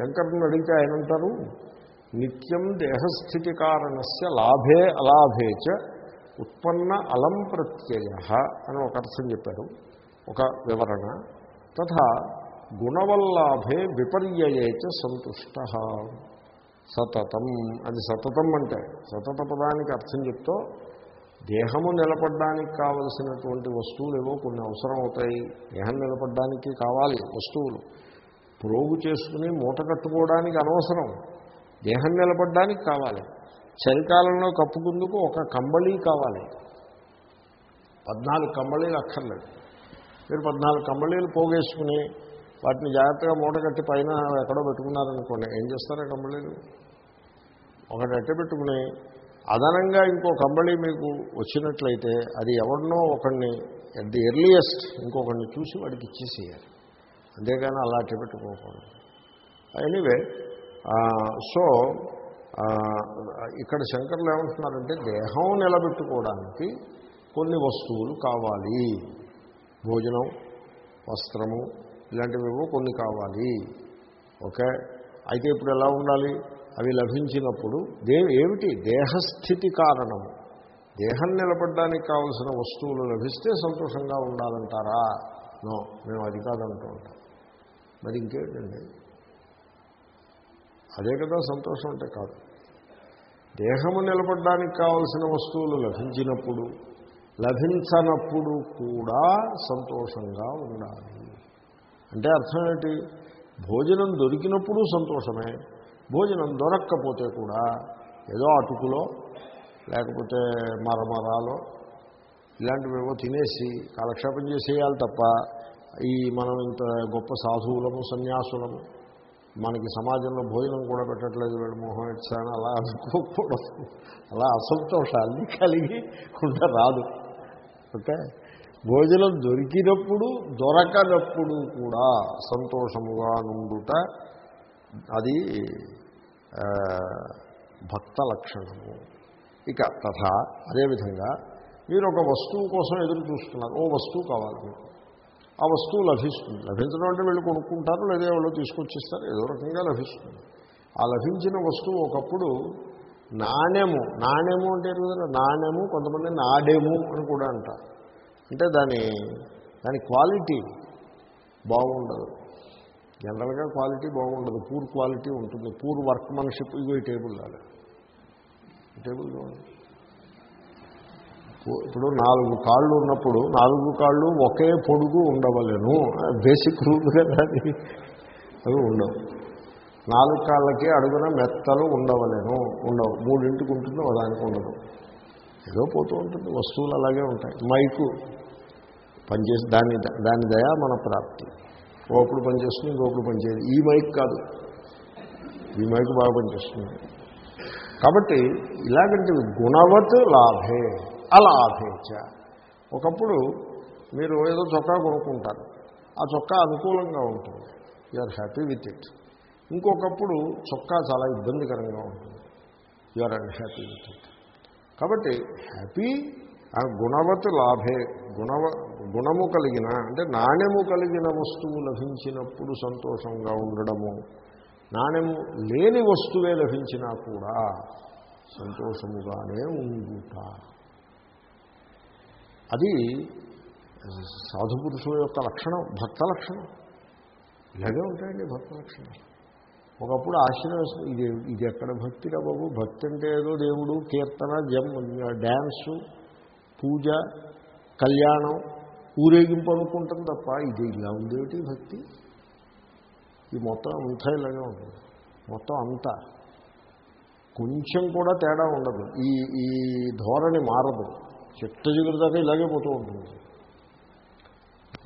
శంకరుని అడిగితే ఆయన అంటారు నిత్యం దేహస్థితి కారణస్య లాభే అలాభే చ ఉత్పన్న అలం ప్రత్యయ అని ఒక అర్థం చెప్పారు ఒక వివరణ. తథా గుణవల్లాభే విపర్యయే చ సంతుష్ట సతతం అది సతతం అంటే సతత పదానికి అర్థం చెప్తూ దేహము నిలబడడానికి కావలసినటువంటి వస్తువులు ఏవో కొన్ని అవసరం అవుతాయి దేహం నిలబడడానికి కావాలి వస్తువులు. ప్రోగు చేసుకుని మూట కట్టుకోవడానికి అనవసరం. దేహం నిలబడడానికి కావాలి. చలికాలంలో కప్పుకుందుకు ఒక కంబళీ కావాలి. పద్నాలుగు కంబళీలు అక్కర్లేదు. మీరు పద్నాలుగు కంబళీలు పోగేసుకుని వాటిని జాగ్రత్తగా మూట కట్టి పైన ఎక్కడో పెట్టుకున్నారనుకోండి ఏం చేస్తారా కంబళీలు? ఒకటి అట్ట పెట్టుకుని అదనంగా ఇంకో కంబళి మీకు వచ్చినట్లయితే అది ఎవరినో ఒకడిని అట్ ది ఎర్లియస్ట్ ఇంకొకరిని చూసి వాడికి ఇచ్చేసేయాలి. అంతేగాని అలాంటి పెట్టుకోకూడదు ఎనీవే సో ఇక్కడ శంకర్లు ఏమంటున్నారంటే దేహం నిలబెట్టుకోవడానికి కొన్ని వస్తువులు కావాలి. భోజనం వస్త్రము ఇలాంటివేవో కొన్ని కావాలి. ఓకే? అయితే ఇప్పుడు ఎలా ఉండాలి? అవి లభించినప్పుడు దే ఏమిటి? దేహస్థితి కారణము. దేహం నిలబడడానికి కావలసిన వస్తువులు లభిస్తే సంతోషంగా ఉండాలంటారా? నో మేము అది కాదంటూ ఉంటాం. మరి ఇంకేంటండి అదే కదా సంతోషం అంటే కాదు. దేహము నిలబడడానికి కావలసిన వస్తువులు లభించినప్పుడు లభించనప్పుడు కూడా సంతోషంగా ఉండాలి. అంటే అర్థం ఏంటి? భోజనం దొరికినప్పుడు సంతోషమే భోజనం దొరక్కపోతే కూడా ఏదో అటుకులో లేకపోతే మరమరాలో ఇలాంటివేవో తినేసి కాలక్షేపం చేసేయాలి తప్ప ఈ మనం ఇంత గొప్ప సాధువులము సన్యాసులము మనకి సమాజంలో భోజనం కూడా పెట్టట్లేదు వీడు మోహం ఇచ్చాను అలా అనుకోకూడదు. అలా అసంతోషాన్ని కలిగి ఉండ రాదు. ఓకే? భోజనం దొరికినప్పుడు దొరకనప్పుడు కూడా సంతోషముగా నుండుట అది భక్త లక్షణము. ఇక తథా అదేవిధంగా మీరు ఒక వస్తువు కోసం ఎదురు చూస్తున్నారు. ఓ వస్తువు కావాలి మీకు. ఆ వస్తువు లభిస్తుంది. లభించడం అంటే వీళ్ళు కొనుక్కుంటారు లేదా వాళ్ళు తీసుకొచ్చిస్తారు ఏదో రకంగా లభిస్తుంది. ఆ లభించిన వస్తువు ఒకప్పుడు నాణ్యము నాణ్యము అంటే కదా నాణ్యము కొంతమంది నాడేము అని కూడా అంటారు. అంటే దాని దాని క్వాలిటీ బాగుండదు. జనరల్గా క్వాలిటీ బాగుండదు. పూర్ క్వాలిటీ ఉంటుంది. పూర్ వర్క్మన్షిప్ ఇగో ఈ టేబుల్ లాగా. టేబుల్ చూడండి. ఇప్పుడు నాలుగు కాళ్ళు ఉన్నప్పుడు నాలుగు కాళ్ళు ఒకే పొడుగు ఉండవలేను. బేసిక్ రూల్ కదా అది. అవి ఉండవు. నాలుగు కాళ్ళకి అడుగున మెత్తలు ఉండవలేను. ఉండవు. మూడింటికి ఉంటుంది ఒకదానికి ఉండదు. ఏదో పోతూ ఉంటుంది. వస్తువులు అలాగే ఉంటాయి. మైకు పనిచేసి దాని దాని దయా మన ప్రాప్తి. ఒకప్పుడు పనిచేస్తుంది ఇంకొకప్పుడు పనిచేయదు. ఈ మైక్ కాదు. ఈ మైక్ బాగా పనిచేస్తుంది. కాబట్టి ఇలాగంటే గుణవత్ లాభే. అలాభేచ ఒకప్పుడు మీరు ఏదో చొక్కా కొనుక్కుంటారు. ఆ చొక్కా అనుకూలంగా ఉంటుంది. You are happy with it ఇంకొకప్పుడు చొక్కా చాలా ఇబ్బందికరంగా ఉంటుంది. You are unhappy with it కాబట్టి హ్యాపీ ఆ గుణవత్ లాభే గుణవ గుణము కలిగిన అంటే నాణ్యము కలిగిన వస్తువు లభించినప్పుడు సంతోషంగా ఉండడము. నాణ్యము లేని వస్తువే లభించినా కూడా సంతోషముగానే ఉండుట. అది సాధుపురుషుల యొక్క లక్షణం భక్త లక్షణం. ఇలాగే ఉంటాయండి భక్త లక్షణం ఒకప్పుడు ఆశ్చర్యం ఇది ఇది ఎక్కడ భక్తిరా బాబు? భక్తి అంటే ఏదో దేవుడు కీర్తన జమ్ డ్యాన్సు పూజ కళ్యాణం ఊరేగింపు అనుకుంటాం తప్ప ఇది ఇలా ఉందేమిటి భక్తి? ఈ మొత్తం అంతా ఇలాగే ఉంటుంది. మొత్తం అంతా. కొంచెం కూడా తేడా ఉండదు. ఈ ఈ ధోరణి మారదు. చిట్ట చిగురుదాకా ఇలాగే పోతూ ఉంటుంది.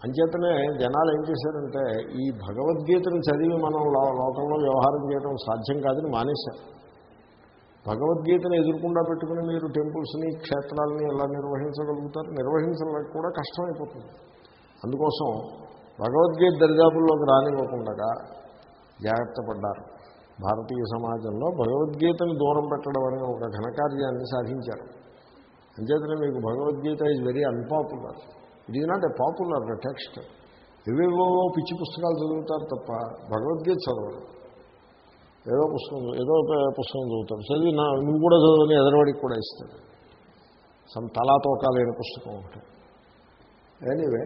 అంచేతనే జనాలు ఏం చేశారంటే ఈ భగవద్గీతను చదివి మనం లోకంలో వ్యవహారం చేయడం సాధ్యం కాదని మానేశారు. భగవద్గీతను ఎదుర్కొండా పెట్టుకుని మీరు టెంపుల్స్ని క్షేత్రాలని ఎలా నిర్వహించగలుగుతారు? నిర్వహించడానికి కూడా కష్టమైపోతుంది. అందుకోసం భగవద్గీత దరిదాపుల్లోకి రానివ్వకుండా జాగ్రత్త పడ్డారు. భారతీయ సమాజంలో భగవద్గీతను దూరం పెట్టడం అనే ఒక ఘనకార్యాన్ని సాధించారు. అంచేతనే మీకు Bhagavad Gita is very unpopular it is not a popular text ఇవేవో పిచ్చి పుస్తకాలు చదువుతారు తప్ప భగవద్గీత చదవరు. ఏదో పుస్తకం ఏదో ఒక పుస్తకం చదువుతారు. చదివి నా నువ్వు కూడా చదువుని ఎదరవాడికి కూడా ఇస్తాడు. సమ్ తలాతోకా లేని పుస్తకం ఒకటి. ఎనీవే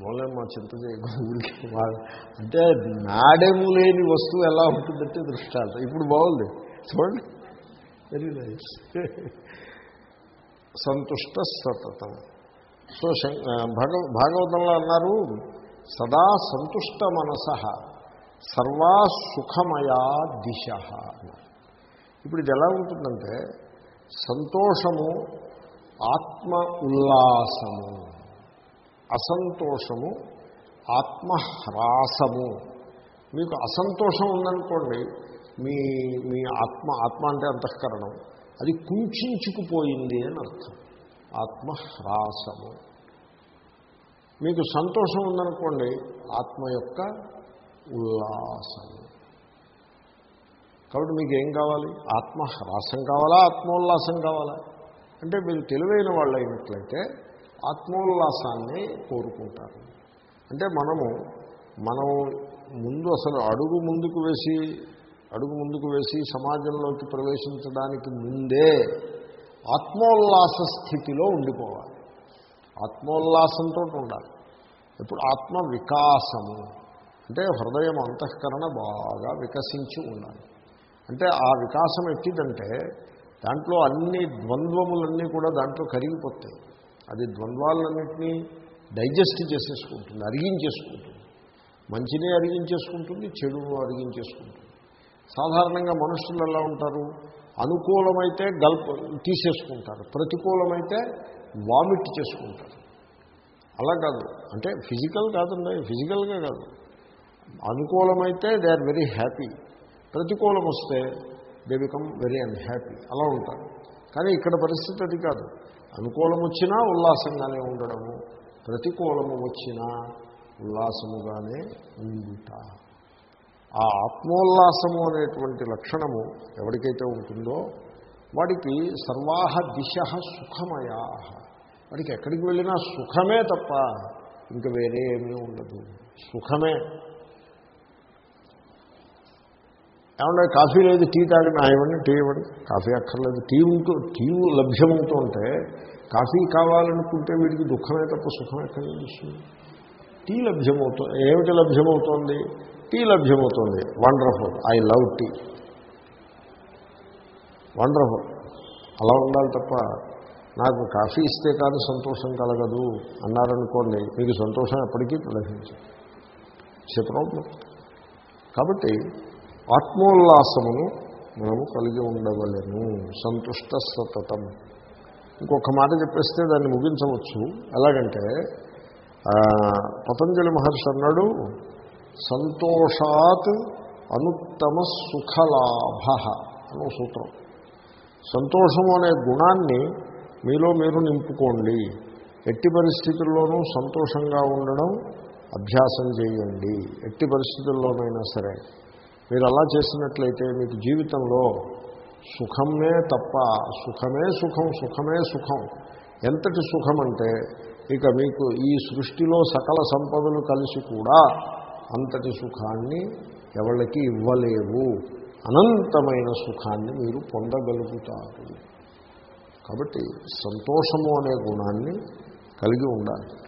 మూలం మా చింత చేయకూడదు అంటే నాడేము లేని వస్తువు ఎలా ఉంటుందంటే దృష్టాంతం. ఇప్పుడు బాగుంది. చూడండి. వెరీ నైస్ సంతుష్ట సతతం. సో భగవ భాగవతంలో అన్నారు సదా సంతుష్ట మనస సర్వా సుఖమయా దిశ ఇప్పుడు ఇది ఎలా ఉంటుందంటే సంతోషము ఆత్మ ఉల్లాసము అసంతోషము ఆత్మహ్రాసము. మీకు అసంతోషం ఉందనుకోండి మీ మీ ఆత్మ ఆత్మ అంటే అంతఃకరణం. అది కుంచుకుపోయింది అని అర్థం. ఆత్మహ్రాసము. మీకు సంతోషం ఉందనుకోండి ఆత్మ యొక్క ఉల్లాసము. కాబట్టి మీకు ఏం కావాలి? ఆత్మహ్రాసం కావాలా? ఆత్మోల్లాసం కావాలా? అంటే మీరు తెలివైన వాళ్ళు అయినట్లయితే ఆత్మోల్లాసాన్ని కోరుకుంటారు. అంటే మనము మనం ముందు అసలు అడుగు ముందుకు వేసి అడుగు ముందుకు వేసి సమాజంలోకి ప్రవేశించడానికి ముందే ఆత్మోల్లాస స్థితిలో ఉండిపోవాలి. ఆత్మోల్లాసంతో ఉండాలి. ఇప్పుడు ఆత్మ వికాసము అంటే హృదయం అంతఃకరణ బాగా వికసించి ఉండాలి. అంటే ఆ వికాసం ఎట్టిదంటే దాంట్లో అన్ని ద్వంద్వములన్నీ కూడా దాంట్లో కరిగిపోతాయి. అది ద్వంద్వాలన్నింటినీ డైజెస్ట్ చేసేసుకుంటుంది అరిగించేసుకుంటుంది. మంచిని అరిగించేసుకుంటుంది చెడును అరిగించేసుకుంటుంది. సాధారణంగా మనుషులు ఎలా ఉంటారు? అనుకూలమైతే గల్ప తీసేసుకుంటారు. ప్రతికూలమైతే వామిట్ చేసుకుంటారు. అలా కాదు. అంటే ఫిజికల్ కాదండి ఫిజికల్గా కాదు. అనుకూలమైతే దే ఆర్ వెరీ హ్యాపీ. ప్రతికూలం వస్తే దే బికమ్ వెరీ అన్హ్యాపీ. అలా ఉంటారు. కానీ ఇక్కడ పరిస్థితి అది కాదు. అనుకూలం వచ్చినా ఉల్లాసంగానే ఉండడము. ప్రతికూలము వచ్చినా ఉల్లాసముగానే ఉండుట. ఆ ఆత్మోల్లాసము అనేటువంటి లక్షణము ఎవరికైతే ఉంటుందో వాడికి సర్వాహ దిశ సుఖమయా. వాడికి ఎక్కడికి వెళ్ళినా సుఖమే తప్ప ఇంక వేరే ఏమీ ఉండదు. సుఖమే. ఏమన్నా కాఫీ లేదు టీ తాగిన ఇవ్వండి టీ ఇవ్వండి. కాఫీ అక్కర్లేదు. టీ ఉంటూ టీ లభ్యమవుతూ ఉంటే కాఫీ కావాలనుకుంటే వీడికి దుఃఖమే తప్ప సుఖం ఎక్కడ తెలుస్తుంది టీ లభ్యమవుతుంది ఏమిటి లభ్యమవుతోంది? టీ లభ్యమవుతుంది. Wonderful I love tea wonderful అలా ఉండాలి తప్ప నాకు కాఫీ ఇస్తే కాదు సంతోషం కలగదు అన్నారనుకోండి మీకు సంతోషం ఎప్పటికీ లభించదు ఇట్స్ ప్రాబ్లం కాబట్టి ఆత్మోల్లాసమును మనము కలిగి ఉండవలేము సంతుష్ట సతతం. ఇంకొక మాట చెప్పేస్తే దాన్ని ముగించవచ్చు. ఎలాగంటే పతంజలి మహర్షి అన్నాడు సంతోషాత్ అనుత్తమ సుఖలాభ అనే సూత్రం. సంతోషము అనే గుణాన్ని మీలో మీరు నింపుకోండి. ఎట్టి పరిస్థితుల్లోనూ సంతోషంగా ఉండడం అభ్యాసం చేయండి. ఎట్టి పరిస్థితుల్లోనైనా సరే. మీరు అలా చేసినట్లయితే మీకు జీవితంలో సుఖమే తప్ప సుఖమే సుఖం సుఖమే సుఖం ఎంతటి సుఖం అంటే ఇక మీకు ఈ సృష్టిలో సకల సంపదలు కలిసి కూడా అంతటి సుఖాన్ని ఎవరికి ఇవ్వలేవు. అనంతమైన సుఖాన్ని మీరు పొందగలుగుతారు. కాబట్టి సంతోషము అనే గుణాన్ని కలిగి ఉండాలి.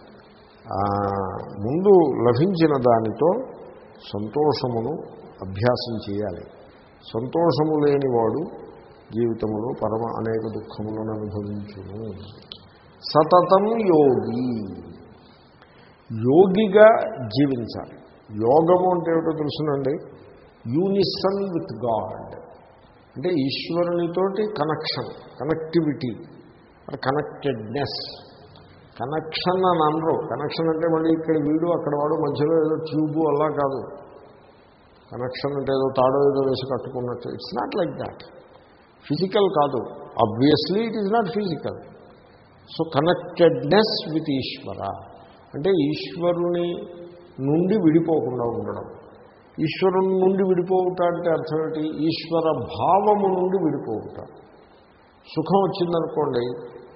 ముందు లభించిన దానితో సంతోషమును అభ్యాసం చేయాలి. సంతోషము లేనివాడు జీవితంలో పరమ అనేక దుఃఖములను అనుభవించును. సతతం యోగి. యోగిగా జీవించాలి. యోగము అంటే ఏమిటో తెలుసునండి. Unison with God. అంటే ఈశ్వరునితోటి కనెక్షన్ కనెక్టివిటీ కనెక్టెడ్నెస్. కనెక్షన్ అని అనరు. కనెక్షన్ అంటే మళ్ళీ ఇక్కడ వీడు అక్కడ వాడు మధ్యలో ఏదో ట్యూబు అలా కాదు. కనెక్షన్ అంటే ఏదో తాడో ఏదో వేసి కట్టుకున్నట్టు. It's not like that physical కాదు. Obviously it is not physical so connectedness with Ishwara అంటే ఈశ్వరుని నుండి విడిపోకుండా ఉండడం. ఈశ్వరుని నుండి విడిపోవుట అంటే అర్థం ఏంటి? ఈశ్వర భావము నుండి విడిపోవుట సుఖం వచ్చిందనుకోండి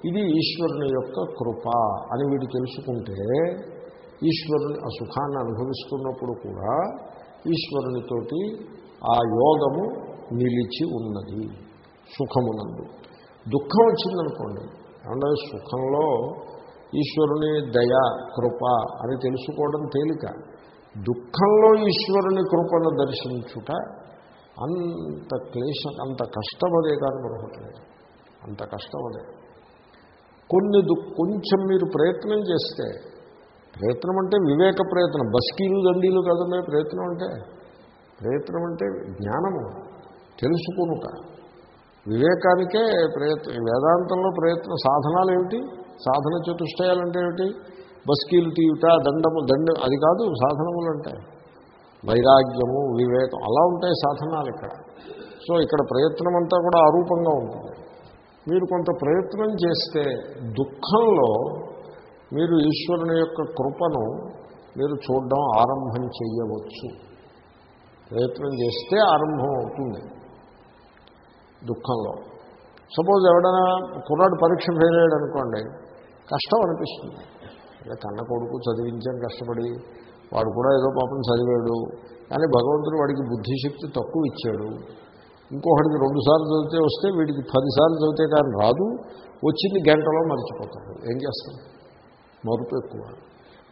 ఇది ఈశ్వరుని యొక్క కృప అని వీడు తెలుసుకుంటే ఈశ్వరుని ఆ సుఖాన్ని అనుభవిస్తున్నప్పుడు కూడా ఈశ్వరునితోటి ఆ యోగము నిలిచి ఉన్నది సుఖమునందు. దుఃఖం వచ్చిందనుకోండి అంటే సుఖంలో ఈశ్వరుని దయ కృప అని తెలుసుకోవడం తేలిక. దుఃఖంలో ఈశ్వరుని కృపను దర్శించుట అంత క్లేశ అంత కష్టమదే కానీ మరొకట్లేదు అంత కష్టమదే. కొన్ని దు కొంచెం మీరు ప్రయత్నం చేస్తే ప్రయత్నం అంటే వివేక ప్రయత్నం బస్కీలు దండీలు కదండి ప్రయత్నం అంటే ప్రయత్నం అంటే జ్ఞానము తెలుసుకునుట. వివేకానికే ప్రయత్నం వేదాంతంలో ప్రయత్న సాధనాలు ఏమిటి సాధన చతుష్టయాలంటే ఏమిటి? బస్కీలు తీయుట దండము దండ అది కాదు సాధనములు అంటే వైరాగ్యము వివేకం అలా ఉంటాయి సాధనాలు ఇక్కడ. సో ఇక్కడ ప్రయత్నం అంతా కూడా అరూపంగా ఉంటుంది. మీరు కొంత ప్రయత్నం చేస్తే దుఃఖంలో మీరు ఈశ్వరుని యొక్క కృపను మీరు చూడడం ఆరంభం చేయవచ్చు ప్రయత్నం చేస్తే ఆరంభం అవుతుంది దుఃఖంలో. సపోజ్ ఎవడైనా కుర్రాడు పరీక్ష ఫెయిల్ అయ్యాడు అనుకోండి కష్టం అనిపిస్తుంది. ఇలా కన్న కొడుకు చదివించాం కష్టపడి వాడు కూడా ఏదో పాపం చదివాడు. కానీ భగవంతుడు వాడికి బుద్ధిశక్తి తక్కువ ఇచ్చాడు. ఇంకొకటికి రెండుసార్లు చదివితే వస్తే వీడికి పదిసార్లు చదివితే కానీ రాదు. వచ్చింది గంటలో మర్చిపోతాడు. ఏం చేస్తాం మరుపు ఎక్కువ.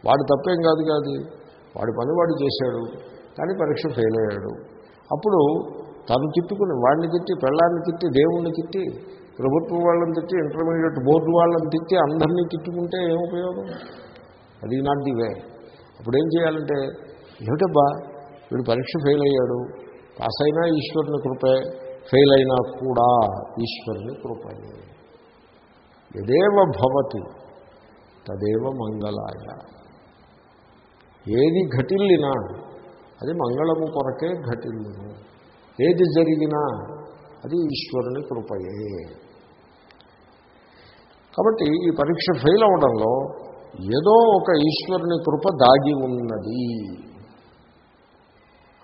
వాడు తప్పేం కాదు కాదు. వాడి పని వాడు చేశాడు. కానీ పరీక్ష ఫెయిల్ అయ్యాడు. అప్పుడు తను తిట్టుకుని వాడిని తిట్టి పెళ్ళాన్ని తిట్టి దేవుణ్ణి తిట్టి ప్రభుత్వం వాళ్ళని తిట్టి ఇంటర్మీడియట్ బోర్డు వాళ్ళని తిట్టి అందరినీ తిట్టుకుంటే ఏం ఉపయోగం? అది నాట్ ది వే అప్పుడు ఏం చేయాలంటే ఏమిటబ్బా వీడు పరీక్ష ఫెయిల్ అయ్యాడు పాస్ అయినా ఈశ్వరుని కృపే ఫెయిల్ అయినా కూడా ఈశ్వరుని కృపే. యదేవ భవతి తదేవ మంగళాయ. ఏది ఘటిల్లినా అది మంగళము కొరకే ఘటిల్లును. ఏది జరిగినా అది ఈశ్వరుని కృపయే. కాబట్టి ఈ పరీక్ష ఫెయిల్ అవడంలో ఏదో ఒక ఈశ్వరుని కృప దాగి ఉన్నది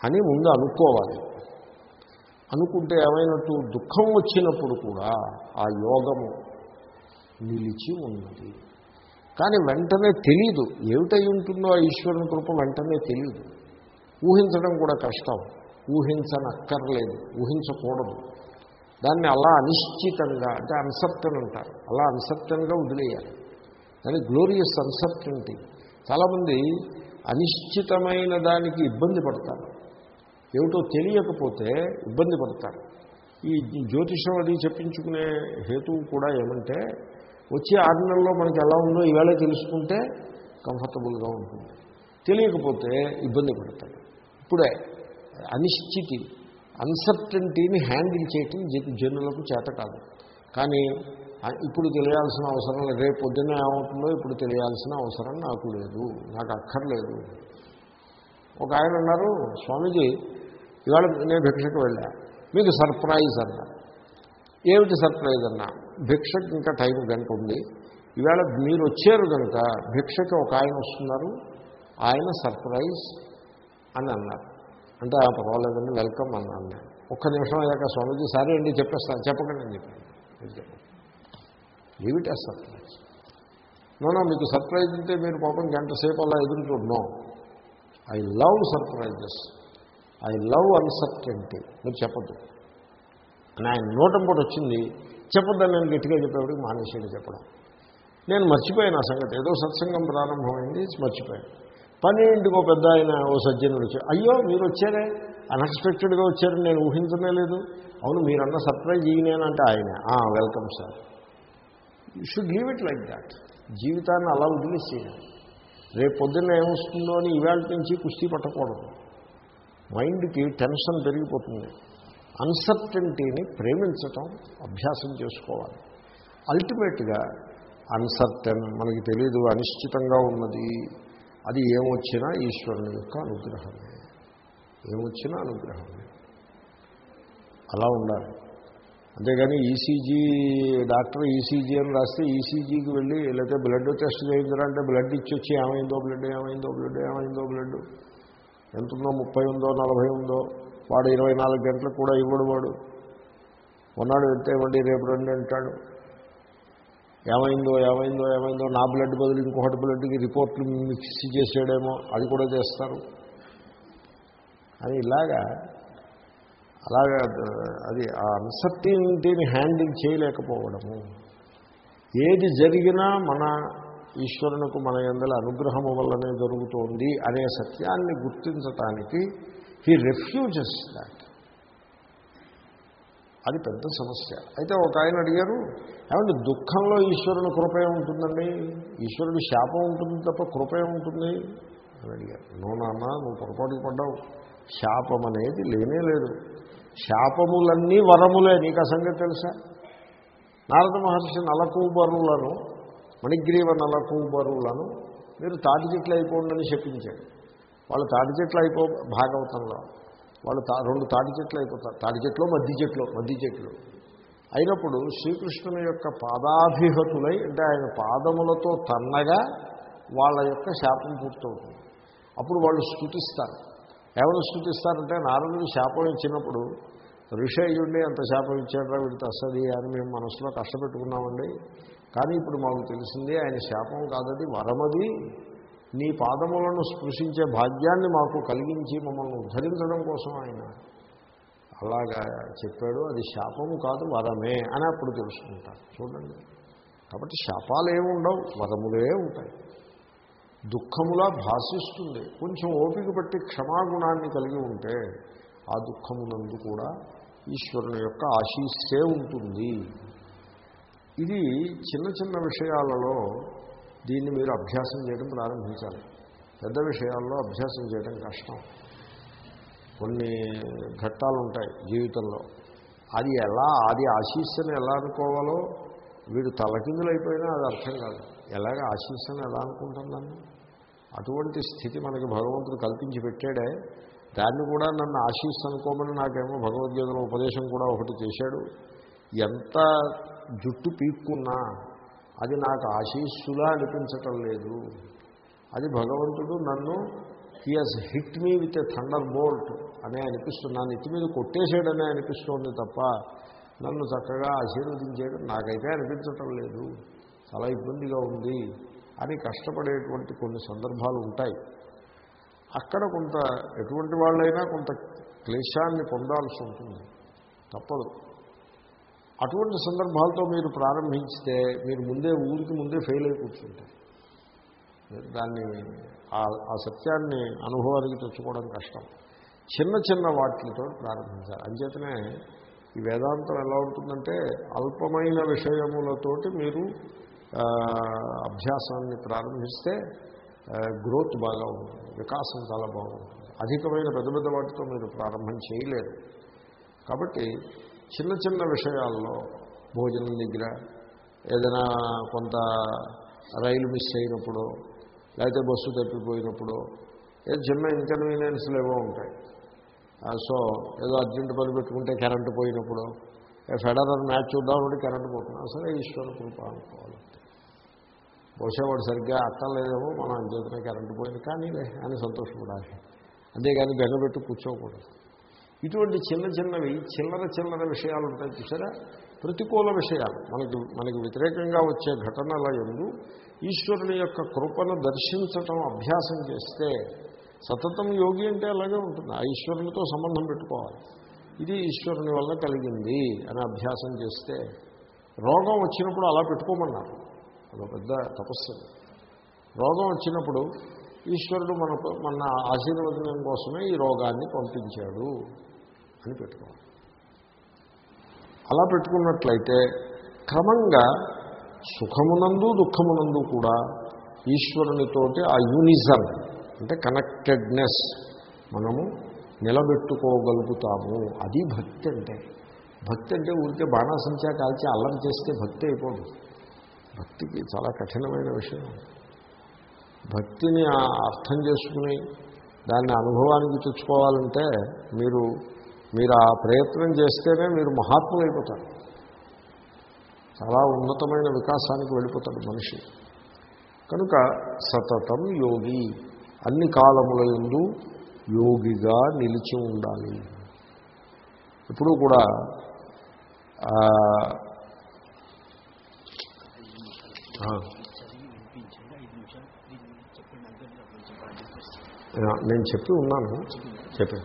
అని ముందు అనుకోవాలి. అనుకుంటే ఏమైనట్టు దుఃఖం వచ్చినప్పుడు కూడా ఆ యోగము నిలిచి ఉన్నది. కానీ వెంటనే తెలీదు. ఏమిటై ఉంటుందో ఆ ఈశ్వరుని కృప వెంటనే తెలియదు ఊహించడం కూడా కష్టం. ఊహించనక్కర్లేదు. ఊహించకూడదు. దాన్ని అలా అనిశ్చితంగా అంటే అన్సర్టన్ అంటారు. అలా అన్సర్టన్గా వదిలేయాలి. దాని గ్లోరియస్ అన్సర్టనిటీ చాలామంది అనిశ్చితమైన దానికి ఇబ్బంది పడతారు. ఏమిటో తెలియకపోతే ఇబ్బంది పడతారు. ఈ జ్యోతిషం అది చెప్పించుకునే హేతువు కూడా ఏమంటే వచ్చే ఆరు నెలల్లో మనకి ఎలా ఉందో ఈవేళ తెలుసుకుంటే కంఫర్టబుల్గా ఉంటుంది. తెలియకపోతే ఇబ్బంది పడతాడు ఇప్పుడే అనిశ్చితి. అన్సర్టనిటీని హ్యాండిల్ చేయటం జనులకు చేత కాదు. కానీ ఇప్పుడు తెలియాల్సిన అవసరం లేదు. రేపు పొద్దున్న ఏమవుతుందో ఇప్పుడు తెలియాల్సిన అవసరం నాకు లేదు. నాకు అక్కర్లేదు. ఒక ఆయన అన్నారు స్వామీజీ ఇవాళ నేను భిక్షకు వెళ్ళా. మీకు సర్ప్రైజ్ అన్న. ఏమిటి సర్ప్రైజ్ అన్నా? భిక్షకు ఇంకా టైం గంట ఉంది. ఇవాళ మీరు వచ్చారు కనుక భిక్షకి ఒక ఆయన వస్తున్నారు. ఆయన సర్ప్రైజ్ అని అన్నారు. అంటే ఆ పర్వాలేదండి వెల్కమ్ అన్నాను. నేను ఒక్క నిమిషం అయ్యాక స్వామీజీ సరే అండి చెప్పేస్తాను చెప్పకండి అని చెప్పాను. లీవ్ యాజ్ సర్ప్రైజ్ నోనా మీకు సర్ప్రైజ్ ఉంటే మీరు పాపం గంట సేపు అలా ఎదురు చూడను I love surprises I love uncertainty మీరు చెప్పద్దు. అని ఆయన నోటంపటి వచ్చింది. చెప్పొద్దని నేను గట్టిగా చెప్పేవాడికి మానేసాడు చెప్పడం. నేను మర్చిపోయాను ఆ సంగతి. ఏదో సత్సంగం ప్రారంభమైంది మర్చిపోయాను. పన్నెండుకి ఒక పెద్ద ఆయన? ఓ సజ్జనుడు వచ్చారు అయ్యో మీరు వచ్చారే? అన్ఎక్స్పెక్టెడ్గా వచ్చారని నేను ఊహించనే లేదు. అవును మీరన్న సర్ప్రైజ్ ఈయనేనంటే ఆయనే. Welcome sir you should leave it like that జీవితాన్ని అలా వదిలేసేయాలి రేపు పొద్దున్న ఏమొస్తుందో అని ఇవాళ నుంచి కుస్తీ పట్టకూడదు. మైండ్కి టెన్షన్ పెరిగిపోతుంది. అన్సర్టెంటీని ప్రేమించటం అభ్యాసం చేసుకోవాలి. అల్టిమేట్గా అన్సర్టన్ మనకి తెలియదు అనిశ్చితంగా ఉన్నది. అది ఏమొచ్చినా ఈశ్వరుని యొక్క అనుగ్రహమే ఏమొచ్చినా అనుగ్రహమే అలా ఉండాలి. అంతేగాని ఈసీజీ డాక్టర్ ఈసీజీ అని రాస్తే ఈసీజీకి వెళ్ళి లేకపోతే బ్లడ్ టెస్ట్ చేయించరా అంటే బ్లడ్ ఇచ్చి వచ్చి ఏమైందో బ్లడ్ ఏమైందో బ్లడ్ ఏమైందో బ్లడ్. ఎంత ఉందో ముప్పై ఉందో నలభై ఉందో వాడు ఇరవై నాలుగు గంటలకు కూడా ఇవ్వడు వాడు. మొన్నాడు వెళ్తే ఇవ్వండి రేపు రండి అంటాడు. ఏమైందో ఏమైందో ఏమైందో నా బ్లడ్ బదులు ఇంకొకటి బ్లడ్కి రిపోర్ట్లు మిక్స్ చేసేయడేమో అది కూడా చేస్తారు. అది ఇలాగా అలాగా అది ఆ అన్సర్టీనిటీని హ్యాండిల్ చేయలేకపోవడము. ఏది జరిగినా మన ఈశ్వరునికి మన ఎందల అనుగ్రహము వల్లనే జరుగుతోంది అనే సత్యాన్ని గుర్తించటానికి హీ రెఫ్యూజెస్ దాట్ అది పెద్ద సమస్య. అయితే ఒక ఆయన అడిగారు ఏమంటే దుఃఖంలో ఈశ్వరుని కృపే ఉంటుందండి? ఈశ్వరుడు శాపం ఉంటుంది తప్ప కృపే ఉంటుంది? అని అడిగారు. నువ్వు నాన్న నువ్వు పొరపాటుకు పడ్డావు. శాపం అనేది లేనే లేదు. శాపములన్నీ వరములే నీకు ఆ సంగతి తెలుసా? నారద మహర్షి నలకూబరులను మణిగ్రీవ నలకూబరులను మీరు తాటి చెట్లు అయిపోండి అని చెప్పించాడు. వాళ్ళు తాటి చెట్లు అయిపో భాగవతంలో వాళ్ళు తా రెండు తాటి చెట్లు అయిపోతారు. తాటి చెట్లు మద్ది చెట్లు మద్ది చెట్లు. అయినప్పుడు శ్రీకృష్ణుని యొక్క పాదాభిహతులై అంటే ఆయన పాదములతో తన్నగా వాళ్ళ యొక్క శాపం పూర్తవుతుంది. అప్పుడు వాళ్ళు స్థుతిస్తారు ఎవరు స్థుతిస్తారంటే నారదుడు శాపం ఇచ్చినప్పుడు ఋషయుడిని అంత శాపం ఇచ్చాడ్రా వీడికి వస్తుంది అని మేము మనసులో కష్టపెట్టుకున్నామండి. కానీ ఇప్పుడు మాకు తెలిసింది ఆయన శాపం కాదది వరమది. నీ పాదములను స్పృశించే భాగ్యాన్ని మాకు కలిగించి మమ్మల్ని ఉద్ధరించడం కోసం ఆయన అలాగా చెప్పాడు అది శాపము కాదు వరమే అని అప్పుడు తెలుసుకుంటారు చూడండి. కాబట్టి శాపాలు ఏమి ఉండవు వరములే ఉంటాయి. దుఃఖములా భాషిస్తుంది కొంచెం ఓపిక పట్టి క్షమాగుణాన్ని కలిగి ఉంటే ఆ దుఃఖమునందు కూడా ఈశ్వరుని యొక్క ఆశీస్సే ఉంటుంది. ఇది చిన్న చిన్న విషయాలలో దీన్ని మీరు అభ్యాసం చేయడం ప్రారంభించాలి. పెద్ద విషయాల్లో అభ్యాసం చేయడం కష్టం. కొన్ని ఘట్టాలు ఉంటాయి జీవితంలో. అది ఎలా అది ఆశీస్సును ఎలా అనుకోవాలో వీడు తలకిందులు అయిపోయినా అది అర్థం కాదు. ఎలాగ ఆశీస్సును ఎలా అనుకుంటున్నాను అటువంటి స్థితి మనకి భగవంతుడు కల్పించి పెట్టాడే. దాన్ని కూడా నన్ను ఆశీస్సు అనుకోమని నాకేమో భగవద్గీతలో ఉపదేశం కూడా ఒకటి చేశాడు. ఎంత జుట్టు పీక్కున్నా అది నాకు ఆశీస్సులా అనిపించటం లేదు. అది భగవంతుడు నన్ను he has hit me with a thunderbolt అనే అనిపిస్తుంది. నా నెత్తి మీద కొట్టేసాడనే అనిపిస్తోంది తప్ప నన్ను చక్కగా ఆశీర్వదించేయడం నాకైతే అనిపించటం లేదు. చాలా ఇబ్బందిగా ఉంది అని కష్టపడేటువంటి కొన్ని సందర్భాలు ఉంటాయి. అక్కడ కొంత ఎటువంటి వాళ్ళైనా కొంత క్లేశాన్ని పొందాల్సి ఉంటుంది. తప్పదు. అటువంటి సందర్భాలతో మీరు ప్రారంభించితే మీరు ముందే ఊరికి ముందే ఫెయిల్ అయి కూర్చుంటారు. మీరు దాన్ని ఆ సత్యాన్ని అనుభవానికి తెచ్చుకోవడం కష్టం. చిన్న చిన్న వాటితో ప్రారంభించాలి. అంచేతనే ఈ వేదాంతం ఎలా ఉంటుందంటే అల్పమైన విషయములతోటి మీరు అభ్యాసాన్ని ప్రారంభిస్తే గ్రోత్ బాగా ఉంటుంది వికాసం చాలా బాగుంటుంది. అధికమైన పెద్ద పెద్ద వాటితో మీరు ప్రారంభం చేయలేరు. కాబట్టి చిన్న చిన్న విషయాల్లో భోజనం దగ్గర ఏదైనా కొంత రైలు మిస్ అయినప్పుడు లేకపోతే బస్సు తప్పిపోయినప్పుడు ఏదో చిన్న ఇన్కన్వీనియన్స్లు ఏవో ఉంటాయి. సో ఏదో అర్జెంట్ పని పెట్టుకుంటే కరెంటు పోయినప్పుడు ఫెడరల్ మ్యాచ్ చూద్దామంటే కరెంటు పోతున్నా సరే ఈశ్వర కృప అనుకోవాలి. బహుశా వాడు సరిగ్గా అక్కర్లేదేమో మనం అంచేతనే కరెంటు పోయింది. కానీ అని సంతోషపడాలి. అంతేగాని బెంగపెట్టు కూర్చోకూడదు. ఇటువంటి చిన్న చిన్నవి చిల్లర చిల్లర విషయాలు ఉంటాయి చూసారా? ప్రతికూల విషయాలు. మనకి మనకి వ్యతిరేకంగా వచ్చే ఘటనల ఎందు ఈశ్వరుని యొక్క కృపను దర్శించటం అభ్యాసం చేస్తే సతతం యోగి అంటే అలాగే ఉంటుంది. ఆ ఈశ్వరునితో సంబంధం పెట్టుకోవాలి. ఇది ఈశ్వరుని వల్ల కలిగింది అని అభ్యాసం చేస్తే రోగం వచ్చినప్పుడు అలా పెట్టుకోమన్నారు. ఒక పెద్ద తపస్సు. రోగం వచ్చినప్పుడు ఈశ్వరుడు మనకు మన ఆశీర్వదనం కోసమే ఈ రోగాన్ని పంపించాడు అని పెట్టుకోవాలి. అలా పెట్టుకున్నట్లయితే క్రమంగా సుఖమునందు దుఃఖమునందు కూడా ఈశ్వరునితోటి ఆ యూనిజం అంటే కనెక్టెడ్నెస్ మనము నిలబెట్టుకోగలుగుతాము. అది భక్తి అంటే. భక్తి అంటే ఊరికే బాణాసంచా కాల్చి అల్లం చేస్తే భక్తి అయిపోదు. భక్తికి చాలా కఠినమైన విషయం. భక్తిని అర్థం చేసుకుని దాన్ని అనుభవానికి తెచ్చుకోవాలంటే మీరు మీరు ఆ ప్రయత్నం చేస్తేనే మీరు మహాత్ములు అయిపోతారు చాలా ఉన్నతమైన వికాసానికి వెళ్ళిపోతాడు మనిషి. కనుక సతతం యోగి. అన్ని కాలముల ఎందు యోగిగా నిలిచి ఉండాలి. ఇప్పుడు కూడా నేను చెప్పి ఉన్నాను. చెప్పి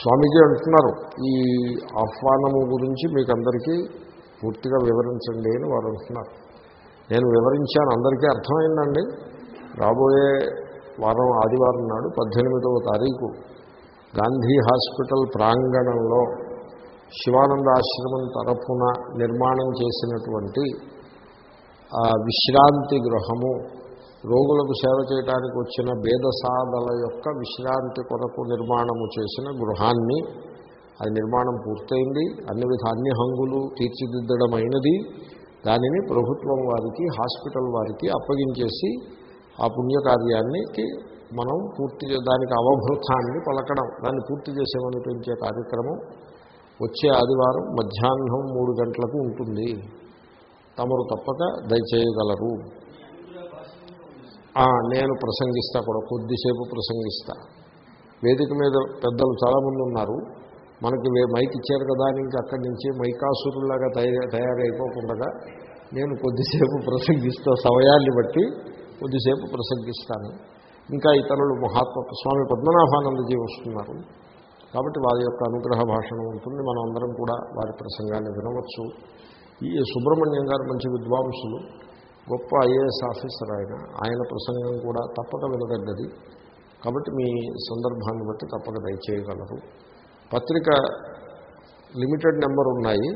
స్వామీజీ అంటున్నారు ఈ ఆహ్వానము గురించి మీకు అందరికీ పూర్తిగా వివరించండి అని వారు అంటున్నారు. నేను వివరించాను అందరికీ అర్థమైందండి. రాబోయే వారం ఆదివారం నాడు పద్దెనిమిదవ తారీఖు గాంధీ హాస్పిటల్ ప్రాంగణంలో శివానంద ఆశ్రమం తరఫున నిర్మాణం చేసినటువంటి విశ్రాంతి గృహము రోగులకు సేవ చేయడానికి వచ్చిన భేదసాదల యొక్క విశ్రాంతి కొరకు నిర్మాణము చేసిన గృహాన్ని అది నిర్మాణం పూర్తయింది. అన్ని విధ అన్ని హంగులు తీర్చిదిద్దడమైనది. దానిని ప్రభుత్వం వారికి హాస్పిటల్ వారికి అప్పగించేసి ఆ పుణ్యకార్యానికి మనం పూర్తి చే- దానికి అవభృతాన్ని పలకడం దాన్ని పూర్తి చేసేమనిపించే కార్యక్రమం వచ్చే ఆదివారం మధ్యాహ్నం మూడు గంటలకు ఉంటుంది. తమరు తప్పక దయచేయగలరు. నేను ప్రసంగిస్తా కూడా కొద్దిసేపు ప్రసంగిస్తా. వేదిక మీద పెద్దలు చాలామంది ఉన్నారు. మనకి మైక్ ఇచ్చారు కదా అని ఇంకా అక్కడి నుంచి మైకాసురులాగా తయారు తయారైపోకుండా నేను కొద్దిసేపు ప్రసంగిస్తా సమయాన్ని బట్టి కొద్దిసేపు ప్రసంగిస్తాను. ఇంకా ఇతరులు మహాత్మ స్వామి పద్మనాభానందజీ వస్తున్నారు. కాబట్టి వారి యొక్క అనుగ్రహ భాషణం ఉంటుంది. మనం అందరం కూడా వారి ప్రసంగాన్ని వినవచ్చు. ఈ సుబ్రహ్మణ్యం గారు మంచి విద్వాంసులు. గొప్ప ఐఏఎస్ ఆఫీసర్ ఆయన. ఆయన ప్రసంగం కూడా తప్పక వినదగ్గది. కాబట్టి మీ సందర్భాన్ని బట్టి తప్పక దయచేయగలరు. పత్రిక లిమిటెడ్ నెంబర్ ఉన్నాయి.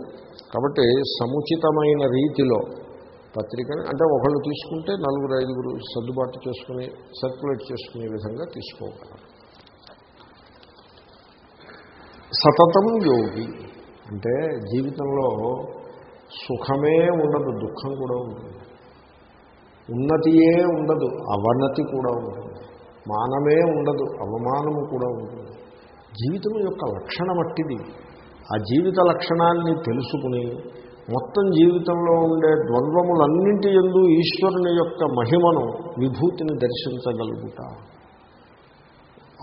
కాబట్టి సముచితమైన రీతిలో పత్రికని అంటే ఒకళ్ళు తీసుకుంటే నలుగురు ఐదుగురు సర్దుబాటు చేసుకుని సర్క్యులేట్ చేసుకునే విధంగా తీసుకోగలరు. సతతం యోగి. అంటే జీవితంలో సుఖమే ఉండదు దుఃఖం కూడా ఉంటుంది. ఉన్నతియే ఉండదు అవనతి కూడా ఉంటుంది. మానమే ఉండదు అవమానము కూడా ఉంటుంది. జీవితం యొక్క లక్షణం అట్టిది. ఆ జీవిత లక్షణాన్ని తెలుసుకుని మొత్తం జీవితంలో ఉండే ద్వంద్వములన్నింటి ఎందు ఈశ్వరుని యొక్క మహిమను విభూతిని దర్శించగలుగుట.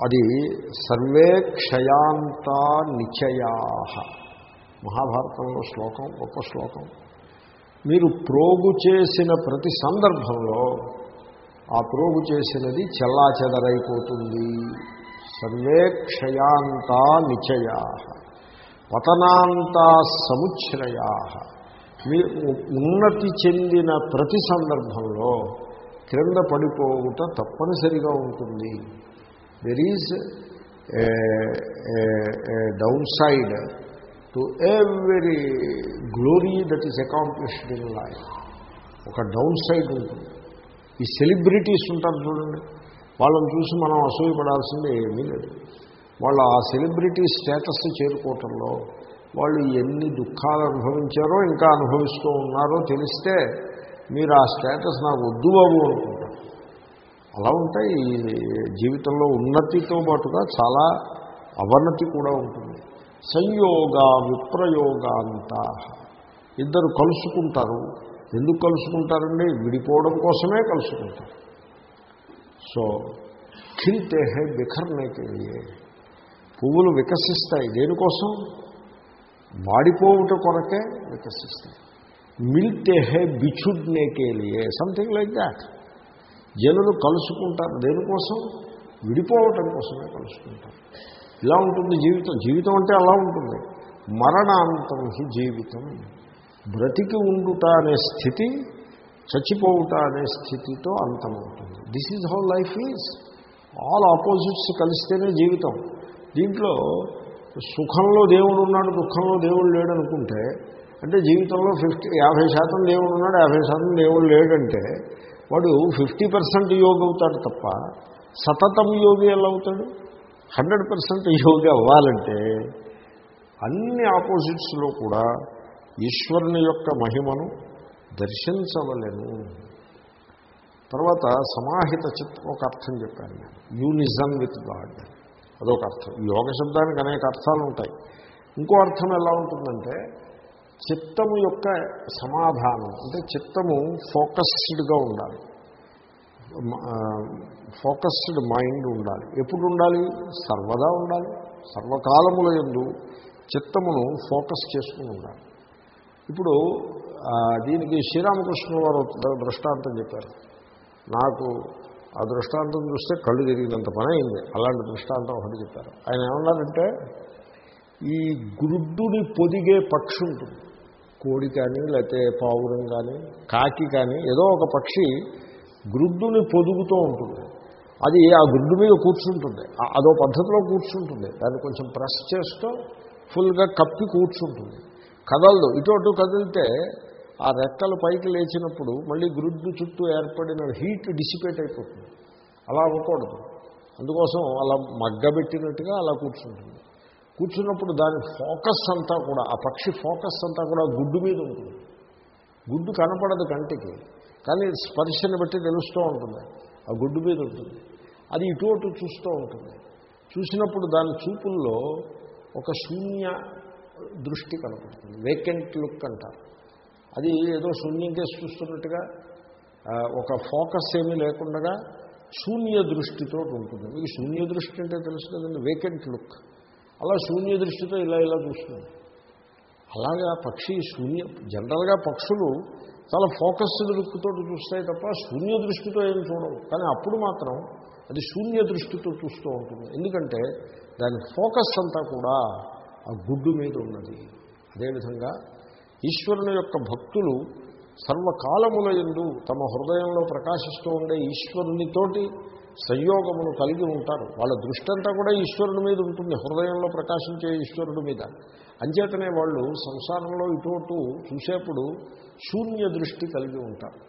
అది సర్వే క్షయాంత నిచయా. మహాభారతంలో శ్లోకం గొప్ప శ్లోకం. మీరు ప్రోగు చేసిన ప్రతి సందర్భంలో ఆ ప్రోగు చేసినది చెల్లాచెదరైపోతుంది. సర్వే నిచయా పతనాంతా సముచ్ఛ్రయా. మీరు ఉన్నతి చెందిన ప్రతి సందర్భంలో క్రింద పడిపోవుట తప్పనిసరిగా ఉంటుంది. There is downside to every glory that is accomplished in life ఒక డౌన్ సైడ్ ఉంటుంది. ఈ సెలబ్రిటీస్ ఉంటారు చూడండి. వాళ్ళని చూసి మనం అసూయపడాల్సింది ఏమీ లేదు. వాళ్ళు ఆ సెలబ్రిటీ స్టేటస్ చేరుకోవటంలో వాళ్ళు ఎన్ని దుఃఖాలు అనుభవించారో ఇంకా అనుభవిస్తూ ఉన్నారో తెలిస్తే మీరు ఆ స్టేటస్ నాకు వద్దు బాబు అనుకుంటారు. అలా ఉంటాయి. ఈ జీవితంలో ఉన్నతితో పాటుగా చాలా అవన్నతి కూడా ఉంటుంది. సంయోగ విప్రయోగాంత. ఇద్దరు కలుసుకుంటారు. ఎందుకు కలుసుకుంటారండి? విడిపోవడం కోసమే కలుసుకుంటారు. సో ఖిల్తే హే బిఖర్నేకే పువ్వులు వికసిస్తాయి. దేనికోసం? వాడిపోవుట కొరకే వికసిస్తాయి. మిల్తే హే బిచుడ్నేకే కెలియే సంథింగ్ లైక్ దాట్. జనులు కలుసుకుంటారు. దేనికోసం? విడిపోవటం కోసమే కలుసుకుంటారు. ఇలా ఉంటుంది జీవితం. జీవితం అంటే అలా ఉంటుంది. మరణాంతం హి జీవితం. బ్రతికి ఉండుట అనే స్థితి చచ్చిపోవుట అనే స్థితితో అంతమవుతుంది. This is how life is all opposites కలిస్తేనే జీవితం. దీంట్లో సుఖంలో దేవుడు ఉన్నాడు దుఃఖంలో దేవుడు లేడు అనుకుంటే అంటే జీవితంలో ఫిఫ్టీ యాభై శాతం దేవుడు ఉన్నాడు యాభై శాతం దేవుడు లేడంటే వాడు ఫిఫ్టీ పర్సెంట్ యోగి అవుతాడు తప్ప సతతం యోగి ఎలా అవుతాడు? హండ్రెడ్ పర్సెంట్ యోగి అవ్వాలంటే అన్ని ఆపోజిట్స్లో కూడా ఈశ్వరుని యొక్క మహిమను దర్శించవలేను తర్వాత సమాహిత చిత్తం ఒక అర్థం చెప్పాను నేను. Unison with God. అదొక అర్థం. యోగ శబ్దానికి అనేక అర్థాలు ఉంటాయి. ఇంకో అర్థం ఎలా ఉంటుందంటే చిత్తము యొక్క సమాధానం అంటే చిత్తము ఫోకస్డ్గా ఉండాలి. ఫోకస్డ్ మైండ్ ఉండాలి. ఎప్పుడు ఉండాలి సర్వదా ఉండాలి. సర్వకాలముల ఎందు చిత్తమును ఫోకస్ చేసుకుని ఉండాలి. ఇప్పుడు దీనికి శ్రీరామకృష్ణ వారు దృష్టాంతం చెప్పారు. నాకు ఆ దృష్టాంతం చూస్తే కళ్ళు తిరిగినంత పని అయింది. అలాంటి దృష్టాంతం ఒకటి చెప్పారు. ఆయన ఏమన్నారంటే ఈ గుడ్డుని పొదిగే పక్షి ఉంటుంది. కోడి కానీ లేకపోతే పావురం కానీ కాకి కానీ ఏదో ఒక పక్షి గ్రుడ్డుని పొదుగుతూ ఉంటుంది. అది ఆ గుడ్డు మీద కూర్చుంటుంది. ఆ- అదో పద్ధతిలో కూర్చుంటుంది. దాన్ని కొంచెం ప్రెస్ చేస్తూ ఫుల్గా కప్పి కూర్చుంటుంది. కదలదు. ఇటు కదిలితే ఆ రెక్కలు పైకి లేచినప్పుడు మళ్ళీ గ్రుడ్డు చుట్టూ ఏర్పడిన హీట్ డిసిపేట్ అయిపోతుంది. అలా అవ్వకూడదు. అందుకోసం అలా మగ్గబెట్టినట్టుగా అలా కూర్చుంటుంది. కూర్చున్నప్పుడు దాని ఫోకస్ అంతా కూడా ఆ పక్షి ఫోకస్ అంతా కూడా గుడ్డు మీద ఉంటుంది. గుడ్డు కనపడదు కంటికి. కానీ స్పర్శను బట్టి తెలుస్తూ ఉంటుంది. ఆ గుడ్డు మీద ఉంటుంది. అది ఇటు అటు చూస్తూ ఉంటుంది. చూసినప్పుడు దాని చూపుల్లో ఒక శూన్య దృష్టి కనపడుతుంది. వేకెంట్ లుక్ అంటారు. అది ఏదో శూన్యం చూస్తున్నట్టుగా ఒక ఫోకస్ ఏమీ లేకుండా శూన్య దృష్టితో ఉంటుంది. మీకు శూన్య దృష్టి అంటే తెలుసు కదండి వేకెంట్ లుక్ అలా శూన్య దృష్టితో ఇలా ఇలా చూస్తుంది. అలాగా పక్షి శూన్య జనరల్గా పక్షులు చాలా ఫోకస్డ్ దృష్టితో చూస్తాయి తప్ప శూన్య దృష్టితో ఏం చూడవు. కానీ అప్పుడు మాత్రం అది శూన్య దృష్టితో చూస్తూ ఉంటుంది. ఎందుకంటే దాని ఫోకస్ అంతా కూడా ఆ గుడ్డు మీద ఉన్నది. అదేవిధంగా ఈశ్వరుని యొక్క భక్తులు సర్వకాలముల ఎందు తమ హృదయంలో ప్రకాశిస్తూ ఉండే ఈశ్వరునితోటి సంయోగమును కలిగి ఉంటారు. వాళ్ళ దృష్టి అంతా కూడా ఈశ్వరుని మీద ఉంటుంది. హృదయంలో ప్రకాశించే ఈశ్వరుడి మీద. అంచేతనే వాళ్ళు సంసారంలో ఇటు అటు చూసేప్పుడు శూన్య దృష్టి కలిగి ఉంటారు.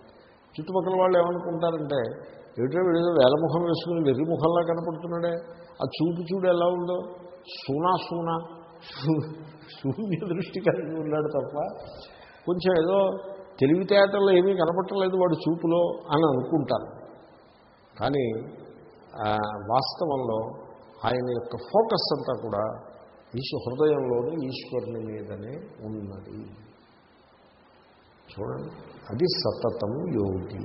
చుట్టుపక్కల వాళ్ళు ఏమనుకుంటారంటే ఏమిటో వీడేదో వేలముఖం వేసుకుని వెర్రిముఖంలా కనపడుతున్నాడే? ఆ చూపు చూడు ఎలా ఉందో? సూనా సూనా. శూన్య దృష్టి కలిగి ఉన్నాడు తప్ప కొంచెం ఏదో తెలివితేటల్లో ఏమీ కనపట్టలేదు వాడు చూపులో అని అనుకుంటారు. కానీ వాస్తవంలో ఆయన యొక్క ఫోకస్ అంతా కూడా ఈశ్వ హృదయంలోని ఈశ్వరుని మీదనే ఉన్నది. చూడండి అది సతతం యోగి.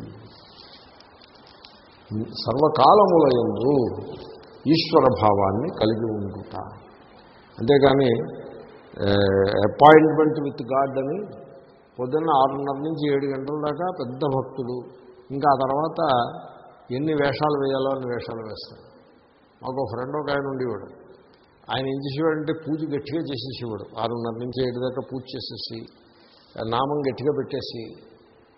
సర్వకాలముల ఎందు ఈశ్వర భావాన్ని కలిగి ఉండుట. అంతేగాని అపాయింట్మెంట్ విత్ గాడ్ అని పొద్దున్న ఆరున్నర నుంచి ఏడు గంటల దాకా పెద్ద భక్తుడు ఇంకా ఆ తర్వాత ఎన్ని వేషాలు వేయాలో అన్ని వేషాలు వేస్తాడు మాకు ఒక ఫ్రెండ్ ఒక ఆయన ఉండేవాడు. ఆయన ఏం చేసేవాడంటే పూజ గట్టిగా చేసేసేవాడు. ఆరున్నర నుంచి ఏడు దాకా పూజ చేసేసి నామం గట్టిగా పెట్టేసి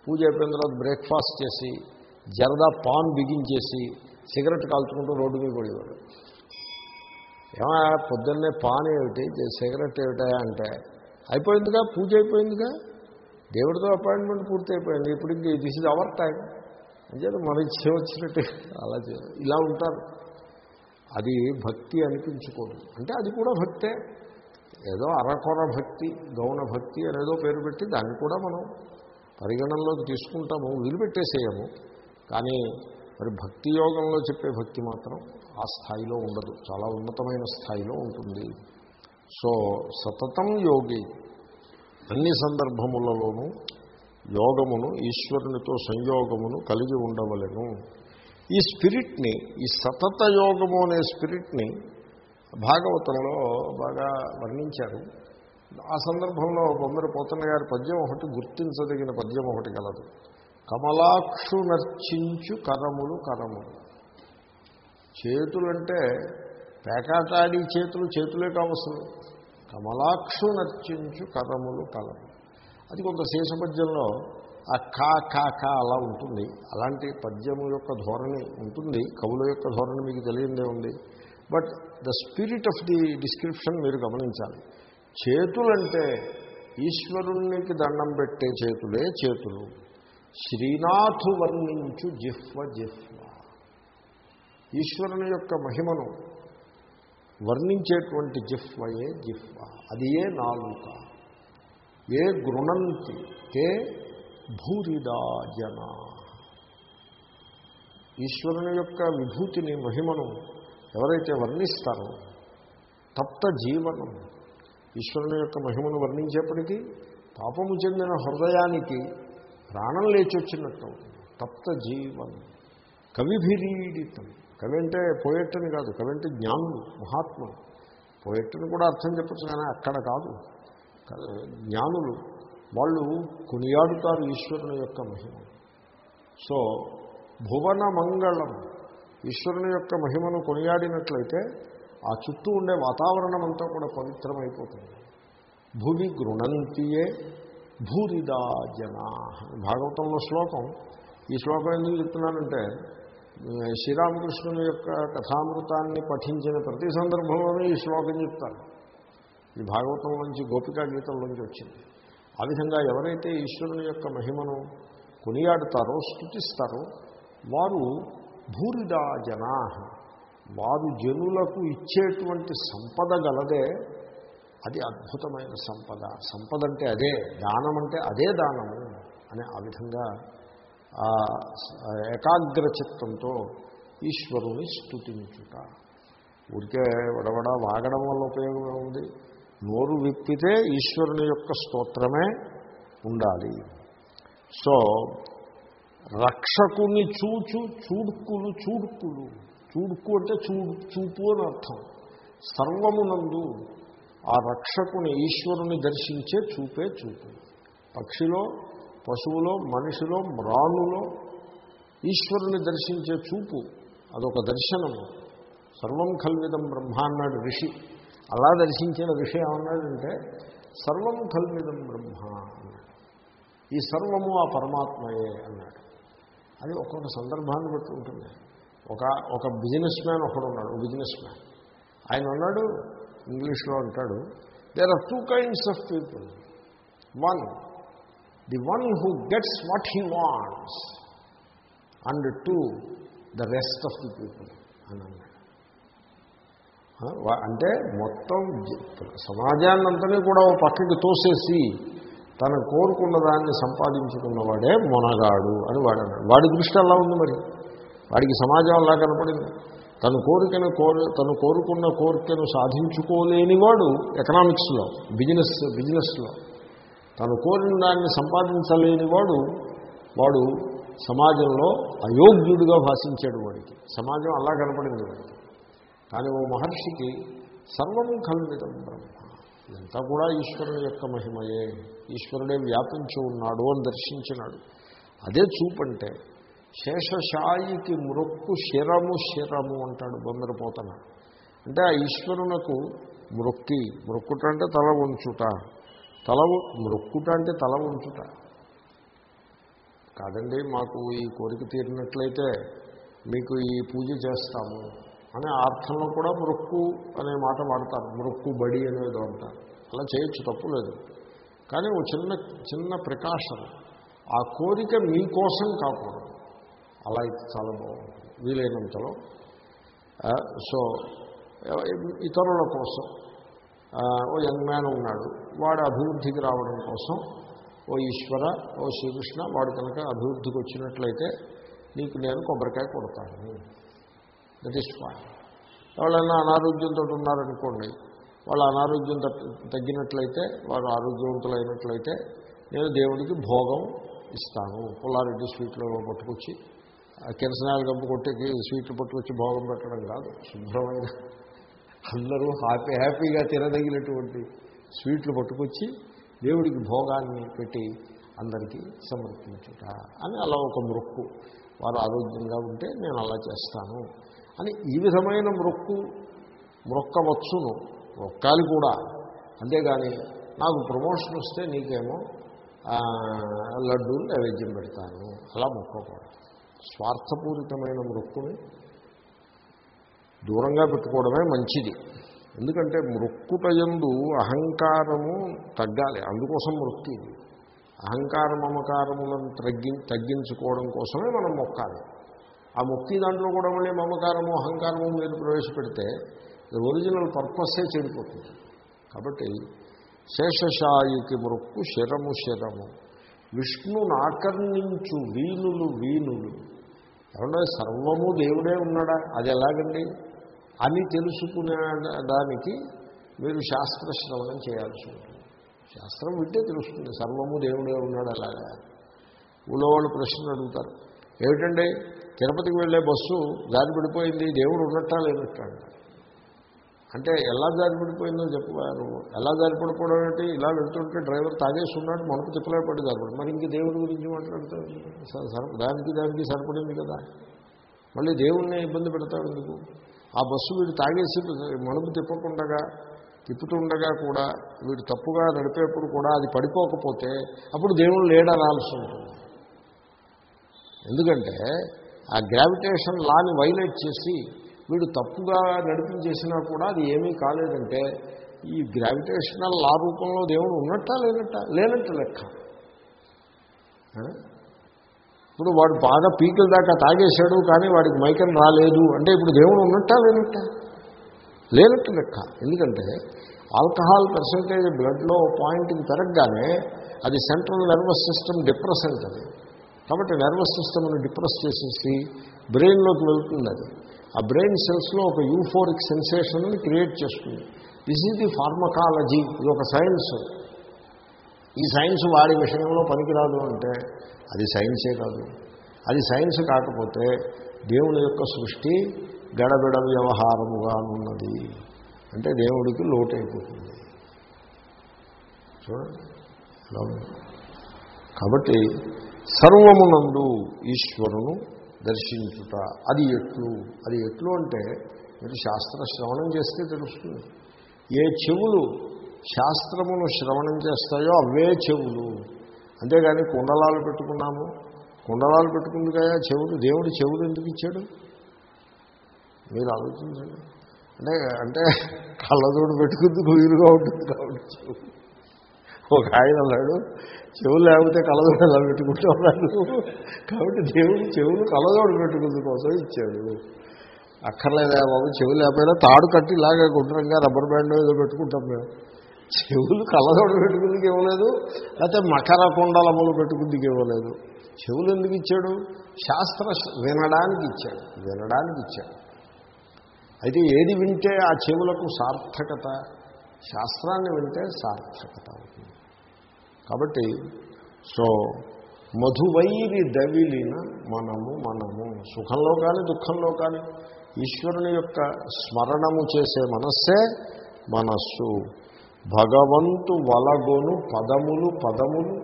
పూజ అయిపోయిన తర్వాత బ్రేక్ఫాస్ట్ చేసి జరదా పాన్ బిగించేసి సిగరెట్ కాల్చుకుంటూ రోడ్డు మీద పడేవాడు ఏమా పొద్దున్నే పాన్ ఏమిటి? సిగరెట్ ఏమిటా అంటే అయిపోయిందిగా పూజ అయిపోయిందిగా? దేవుడితో అపాయింట్మెంట్ పూర్తి అయిపోయింది. ఇప్పుడు ఇంక దిస్ ఇస్ అవర్ టైం. అంచేత మన ఇచ్చే వచ్చినట్టు అలా చేయాలి. ఇలా ఉంటారు. అది భక్తి అనిపించుకోదు అంటే అది కూడా భక్తే. ఏదో అరకొర భక్తి గౌణ భక్తి అనేదో పేరు పెట్టి దాన్ని కూడా మనం పరిగణనలోకి తీసుకుంటాము వదిలిపెట్టేసేయము. కానీ మరి భక్తి యోగంలో చెప్పే భక్తి మాత్రం ఆ స్థాయిలో ఉండదు. చాలా ఉన్నతమైన స్థాయిలో ఉంటుంది. సో సతతం యోగి. అన్ని సందర్భములలోనూ యోగమును ఈశ్వరునితో సంయోగమును కలిగి ఉండవలను. ఈ స్పిరిట్ని ఈ సతత యోగము అనే స్పిరిట్ని భాగవతంలో బాగా వర్ణించారు. ఆ సందర్భంలో బొమ్మరి పోతన్న గారి పద్యం ఒకటి గుర్తించదగిన పద్యం ఒకటి కలదు కమలాక్షు నర్చించు కరములు కరములు. చేతులంటే పేకాటాడి చేతులు చేతులే కావసలు కమలాక్షు నర్చించు కరములు కలము అది కొంత శేషపద్యంలో ఆ కా కా కా అలా ఉంటుంది. అలాంటి పద్యము యొక్క ధోరణి ఉంటుంది. కవుల యొక్క ధోరణి మీకు తెలియందే ఉంది. But the spirit of the description మీరు గమనించాలి. చేతులంటే ఈశ్వరునికి దండం పెట్టే చేతులే చేతులు. శ్రీనాథు వర్ణించు జిహ్వ జిహ్వ. ఈశ్వరుని యొక్క మహిమను వర్ణించేటువంటి జిహ్వయే జిహ్వ. అది ఏ నాలుక? ఏ గృణంతి తే భూరిదా జన. ఈశ్వరుని యొక్క విభూతిని మహిమను ఎవరైతే వర్ణిస్తారో తప్త జీవనం ఈశ్వరుని యొక్క మహిమను వర్ణించేప్పటికీ పాపము చెందిన హృదయానికి ప్రాణం లేచి వచ్చినట్టు తప్త జీవనం కవిభిరీడితం కవి అంటే పోయెట్ అని కాదు. కవి అంటే జ్ఞానులు మహాత్ములు పోయెట్ని కూడా అర్థం చెప్పచ్చు కానీ అక్కడ కాదు. జ్ఞానులు వాళ్ళు కొనియాడుతారు ఈశ్వరుని యొక్క మహిమ. సో భువన మంగళం ఈశ్వరుని యొక్క మహిమను కొనియాడినట్లయితే ఆ చుట్టూ ఉండే వాతావరణం అంతా కూడా పవిత్రమైపోతుంది. భువి గృణంతియే భూరిదా జనా భాగవతంలో శ్లోకం. ఈ శ్లోకం ఎందుకు చెప్తున్నానంటే శ్రీరామకృష్ణుని యొక్క కథామృతాన్ని పఠించిన ప్రతి సందర్భంలోనూ ఈ శ్లోకం చెప్తారు. ఈ భాగవతం నుంచి గోపికా గీతంలోంచి వచ్చింది. ఆ విధంగా ఎవరైతే ఈశ్వరుని యొక్క మహిమను కొనియాడుతారో స్థుతిస్తారో వారు భూరిదా జనా. వారు జనులకు ఇచ్చేటువంటి సంపద గలదే అది అద్భుతమైన సంపద. సంపద అంటే అదే దానం అంటే అదే దానము అనే ఆ విధంగా ఏకాగ్ర చిత్తంతో ఈశ్వరుని స్థుతించుట ఊరికే వడవడ వాగడం వల్ల ఉపయోగం ఉంది నోరు విప్పితే ఈశ్వరుని యొక్క స్తోత్రమే ఉండాలి. సో రక్షకుని చూచు చూడుకులు చూడుకులు చూడుకు అంటే చూడు చూపు అని అర్థం. సర్వమునందు ఆ రక్షకుని ఈశ్వరుని దర్శించే చూపే చూపు. పక్షిలో పశువులో మనిషిలో మ్రాణులో ఈశ్వరుని దర్శించే చూపు అదొక దర్శనము. సర్వం కల్విదం బ్రహ్మాన్నాడు ఋషి. అలా దర్శించిన విషయం ఏమన్నాడంటే సర్వం కల్విదం బ్రహ్మ అన్నాడు. ఈ సర్వము ఆ పరమాత్మయే అన్నాడు. అది ఒక్కొక్క సందర్భాన్ని బట్టి ఉంటుంది. ఒక ఒక బిజినెస్ మ్యాన్ ఒకడు ఉన్నాడు ఒక బిజినెస్ మ్యాన్ ఆయన ఉన్నాడు ఇంగ్లీష్లో అంటాడు there are two kinds of people one the one who gets what he wants and two the rest of the people అని అన్నాడు. అంటే మొత్తం సమాజాన్నంతని కూడా ఓ పక్కకి తోసేసి తను కోరుకున్న దాన్ని సంపాదించుకున్నవాడే మొనగాడు అని వాడు అన్నాడు. వాడి దృష్టి అలా ఉంది మరి. వాడికి సమాజం అలా కనపడింది. తను కోరికను కోరు తను కోరుకున్న కోరికను సాధించుకోలేనివాడు ఎకనామిక్స్లో బిజినెస్ బిజినెస్లో. తను కోరిన దాన్ని సంపాదించలేనివాడు వాడు సమాజంలో అయోగ్యుడిగా భాషించాడు వాడికి. సమాజం అలా కనపడింది వాడికి. కానీ ఓ మహర్షికి సర్వం కల్వితం బ్రహ్మ. ఇదంతా కూడా ఈశ్వరుని యొక్క మహిమయే. ఈశ్వరుడే వ్యాపించి ఉన్నాడు అని దర్శించినాడు. అదే చూపంటే శేషశాయికి మృక్కు శిరము శిరము అంటాడు బొందరపోతన అంటే ఆ ఈశ్వరునకు మృక్కి మృక్కుట అంటే తల ఉంచుట తల మృక్కుట అంటే తల ఉంచుట కాదండి మాకు ఈ కోరిక తీరినట్లయితే మీకు ఈ పూజ చేస్తాము. అనే అర్థంలో కూడా మృక్కు అనే మాట వాడతారు. మృక్కు బడి అనేది అంటారు. అలా చేయొచ్చు తప్పు లేదు. కానీ ఓ చిన్న చిన్న ప్రికాషన్. ఆ కోరిక మీకోసం కాకూడదు. అలా అయితే చాలా బాగుంటుంది. వీలైనంతలో. సో ఇతరుల కోసం. ఓ యంగ్ మ్యాన్ ఉన్నాడు. వాడు అభివృద్ధికి రావడం కోసం. ఓ ఈశ్వర ఓ శ్రీకృష్ణ వాడు కనుక అభివృద్ధికి వచ్చినట్లయితే నీకు నేను కొబ్బరికాయ కొడతాను. దట్ ఈస్ పాయింట్ ఎవరైనా అనారోగ్యంతో ఉన్నారనుకోండి వాళ్ళ అనారోగ్యం తగ్గినట్లయితే వారు ఆరోగ్యవంతులు అయినట్లయితే నేను దేవుడికి భోగం ఇస్తాను. పుల్లారెడ్డి స్వీట్లో పట్టుకొచ్చి కిరసనాలు గంపు కొట్టి స్వీట్లు పట్టుకొచ్చి భోగం పెట్టడం కాదు. శుభ్రమైన అందరూ హ్యాపీ హ్యాపీగా తినదగినటువంటి స్వీట్లు పట్టుకొచ్చి దేవుడికి భోగాన్ని పెట్టి అందరికీ సమర్పించుట అని అలా ఒక మొక్కు వారు ఆరోగ్యంగా ఉంటే నేను అలా చేస్తాను. అని ఈ విధమైన మృక్కు మృక్కవచ్చును మొక్కాలి కూడా. అంతేగాని నాకు ప్రమోషన్ వస్తే నీకేమో లడ్డూలు నైవేద్యం పెడతాను. అలా మొక్కకూడదు స్వార్థపూరితమైన మృక్కుని దూరంగా పెట్టుకోవడమే మంచిది. ఎందుకంటే మృక్కుటయందు అహంకారము తగ్గాలి. అందుకోసం మృక్కి అహంకార మమకారములను తగ్గి తగ్గించుకోవడం కోసమే మనం మొక్కాలి. ఆ ముక్తి దాంట్లో కూడా మళ్ళీ మమకారము అహంకారము మీరు ప్రవేశపెడితే ఒరిజినల్ పర్పస్సే చెడిపోతుంది. కాబట్టి శేషశాయుకి మృక్కు శరము శరము. విష్ణును ఆకర్ణించు వీణులు వీణులు. ఏమన్నా సర్వము దేవుడే ఉన్నాడా? అది ఎలాగండి? అని తెలుసుకునే దానికి మీరు శాస్త్ర శ్రవణం చేయాల్సి ఉంటుంది. శాస్త్రం వింటే తెలుస్తుంది సర్వము దేవుడే ఉన్నాడు అలాగా. ఊళ్ళో వాళ్ళు ప్రశ్నలు అడుగుతారు. ఏమిటండి? తిరుపతికి వెళ్ళే బస్సు దారి పడిపోయింది దేవుడు ఉన్నట్టా లేనట్టా అంటే ఎలా దారి పడిపోయిందో చెప్పారు ఎలా దారి పడిపోవడం ఏంటి? ఇలా వెళ్తుంటే డ్రైవర్ తాగేసి ఉన్నాడు మనకు చెప్పలేపడి దారి మరి ఇంక దేవుడి గురించి మాట్లాడతాడు? దానికి దానికి సరిపడింది కదా. మళ్ళీ దేవుణ్ణి ఇబ్బంది పెడతాడు ఎందుకు? ఆ బస్సు వీడు తాగేసి మలుపు తిప్పకుండగా తిప్పుతుండగా కూడా వీడు తప్పుగా నడిపేప్పుడు కూడా అది పడిపోకపోతే అప్పుడు దేవుడు లేడనాల్సి ఉంటుంది. ఎందుకంటే ఆ గ్రావిటేషన్ లాని వైలేట్ చేసి వీడు తప్పుగా నడిపించేసినా కూడా అది ఏమీ కాలేదంటే ఈ గ్రావిటేషనల్ లా రూపంలో దేవుడు ఉన్నట్టా లేనట్టా? లేనట్టు లెక్క. ఇప్పుడు వాడు బాగా పీకిల దాకా తాగేశాడు కానీ వాడికి మైకం రాలేదు. అంటే ఇప్పుడు దేవుడు ఉన్నట్టా లేనట్ట? లేనట్టు లెక్క. ఎందుకంటే ఆల్కహాల్ పర్సంటేజ్ బ్లడ్లో పాయింట్కి పెరగగానే అది సెంట్రల్ నర్వస్ సిస్టమ్ డిప్రెసెంట్ అది కాబట్టి నర్వస్ సిస్టమ్ని డిప్రెస్ చేసేసి బ్రెయిన్లోకి వెళ్తుంది అది. ఆ బ్రెయిన్ సెల్స్లో ఒక యూఫోరిక్ సెన్సేషన్ని క్రియేట్ చేస్తుంది. దిస్ ఈజ్ ది ఫార్మకాలజీ ఇది ఒక సైన్స్ ఈ సైన్స్ వాడి విషయంలో పనికిరాదు అంటే అది సైన్సే కాదు. అది సైన్స్ కాకపోతే దేవుని యొక్క సృష్టి గడబిడ వ్యవహారముగా ఉన్నది. అంటే దేవుడికి లోటైపోతుంది. చూడండి. కాబట్టి సర్వమునందు ఈశ్వరును దర్శించుట. అది ఎట్లు? అది ఎట్లు అంటే మీరు శాస్త్ర శ్రవణం చేస్తే తెలుస్తుంది. ఏ చెవులు శాస్త్రమును శ్రవణం చేస్తాయో అవే చెవులు. అంతేగాని కుండలాలు పెట్టుకున్నాము. కుండలాలు పెట్టుకుంది కదా చెవులు. దేవుడు చెవులు ఎందుకు ఇచ్చాడు? మీరు ఆలోచించండి. అంటే అంటే కళ్ళజోడు పెట్టుకుందుకు వీలుగా ఉంటుంది కాబట్టి చెవులు. ఒక ఆయన అన్నాడు చెవులు లేకపోతే కళ్ళజోడు ఎలా పెట్టుకుంటూ ఉన్నాడు. కాబట్టి దేవుడు చెవులు కలదోడు పెట్టుకుంది కోసం ఇచ్చాడు. అక్కర్లేదా బాబు చెవులు లేకపోయినా తాడు కట్టి ఇలాగే గుండ్రంగా రబ్బర్ బ్యాండ్ ఏదో పెట్టుకుంటాం మేము. చెవులు కళ్ళజోడు పెట్టుకుందికి ఇవ్వలేదు లేకపోతే మకర కుండలములు పెట్టుకుందికి ఇవ్వలేదు చెవులు ఎందుకు ఇచ్చాడు? శాస్త్ర వినడానికి ఇచ్చాడు వినడానికి ఇచ్చాడు. అయితే ఏది వింటే ఆ చెవులకు సార్థకత శాస్త్రాన్ని వింటే సార్థకత అవుతుంది. కాబట్టి సో మధువైరి దవిలిన మనము మనము. సుఖంలో కానీ దుఃఖంలో కానీ ఈశ్వరుని యొక్క స్మరణము చేసే మనస్సే మనస్సు. భగవంతు వలగొను పదములు పదములు.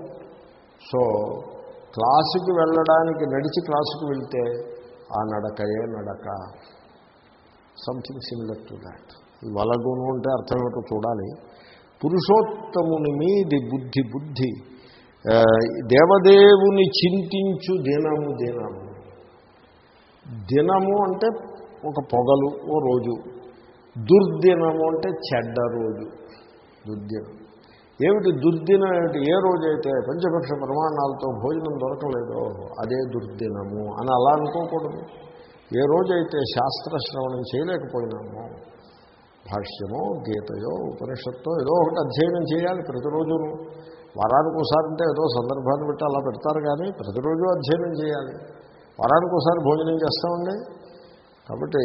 సో క్లాసుకి వెళ్ళడానికి నడిచి క్లాసుకు వెళ్తే ఆ నడకయే నడక. సంథింగ్ సిమిలర్ టు దాట్ వలగును అంటే అర్థం ఏమిటో చూడాలి. పురుషోత్తముని మీది బుద్ధి బుద్ధి. దేవదేవుని చింతించు దినము దినము. దినము అంటే ఒక పొగలు ఓ రోజు. దుర్దినము అంటే చెడ్డ రోజు. దుర్దినం. ఏమిటి దుర్దినం ఏమిటి? ఏ రోజైతే పంచపక్ష ప్రమాణాలతో భోజనం దొరకలేదో అదే దుర్దినము అని అలా అనుకోకూడదు. ఏ రోజైతే శాస్త్ర శ్రవణం చేయలేకపోయినామో భాష్యమో గీతయో ఉపనిషత్తో ఏదో ఒకటి అధ్యయనం చేయాలి ప్రతిరోజును వారానికి ఒకసారి అంటే ఏదో సందర్భాన్ని బట్టి అలా పెడతారు కానీ ప్రతిరోజు అధ్యయనం చేయాలి. వారానికి ఒకసారి భోజనం చేస్తామండి? కాబట్టి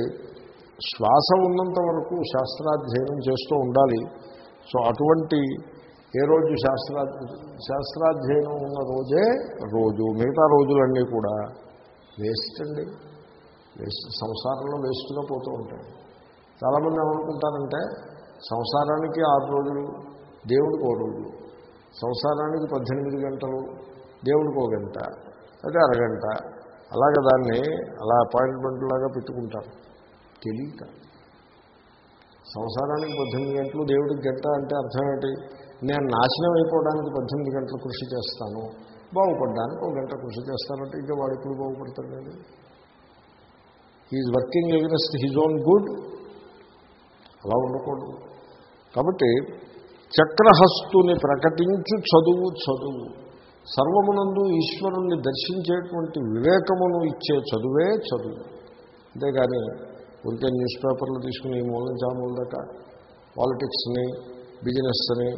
శ్వాస ఉన్నంత వరకు శాస్త్రాధ్యయనం చేస్తూ ఉండాలి. సో అటువంటి ఏ రోజు శాస్త్రా శాస్త్రాధ్యయనం ఉన్న రోజే రోజు మిగతా రోజులన్నీ కూడా వేస్ట్ అండి. వేస్ట్ సంసారంలో వేస్ట్గా పోతూ ఉంటాయి. చాలామంది ఏమనుకుంటారంటే సంసారానికి ఆరు రోజులు దేవుడికి ఓ రోజు సంసారానికి పద్దెనిమిది గంటలు దేవుడికి ఓ గంట అదే అరగంట అలాగే దాన్ని అలా అపాయింట్మెంట్ లాగా పెట్టుకుంటారు. తెలియక సంసారానికి పద్దెనిమిది గంటలు దేవుడికి గంట అంటే అర్థం ఏంటి? నేను నాశనం అయిపోవడానికి పద్దెనిమిది గంటలు కృషి చేస్తాను. బాగుపడడానికి ఒక గంట కృషి చేస్తానంటే ఇంకా వాడు ఎప్పుడు బాగుపడతాడు? Is working against his own good అలా ఉండకూడదు. కాబట్టి చక్రహస్తుని ప్రకటించు చదువు చదువు. సర్వమునందు ఈశ్వరుణ్ణి దర్శించేటువంటి వివేకమును ఇచ్చే చదువే చదువు. అంతేగాని ఊరికే న్యూస్ పేపర్లు తీసుకుని ఈ మూల దాకా పాలిటిక్స్ని బిజినెస్ని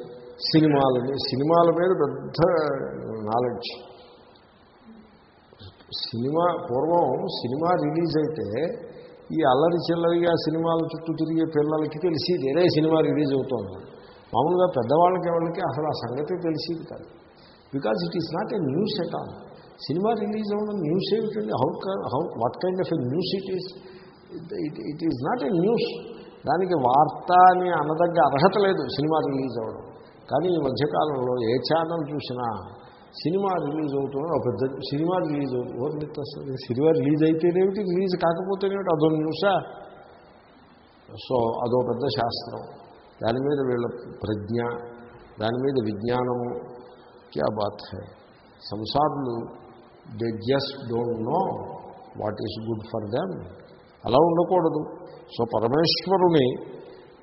సినిమాలని సినిమాల మీద పెద్ద నాలెడ్జ్. సినిమా పూర్వం సినిమా రిలీజ్ అయితే ఈ అల్లరి చిల్లరిగా సినిమాల చుట్టూ తిరిగే పిల్లలకి తెలిసేది ఏదే సినిమా రిలీజ్ అవుతోంది. మామూలుగా పెద్దవాళ్ళకి ఎవరికి అసలు ఆ సంగతి తెలిసేది కాదు. Because it is not a news at all cinema release అవ్వడం న్యూస్ ఏమిటండి how how what kind of a news it is it it is not a news దానికి వార్త అని అన్నదగ్గ అర్హత లేదు సినిమా రిలీజ్ అవ్వడం. కానీ ఈ మధ్యకాలంలో ఏ ఛానల్ చూసినా సినిమా రిలీజ్ అవుతున్నా ఒక పెద్ద సినిమా రిలీజ్ అవుతుంది. సినిమా రిలీజ్ అయితేనేమిటి రిలీజ్ కాకపోతేనేమిటి అదో న్యూసా? సో అదో పెద్ద శాస్త్రం. దాని మీద వీళ్ళ ప్రజ్ఞ దాని మీద విజ్ఞానము క్యా బాత్ హై? సంసారులు they just don't know what is good for them అలా ఉండకూడదు. సో పరమేశ్వరుని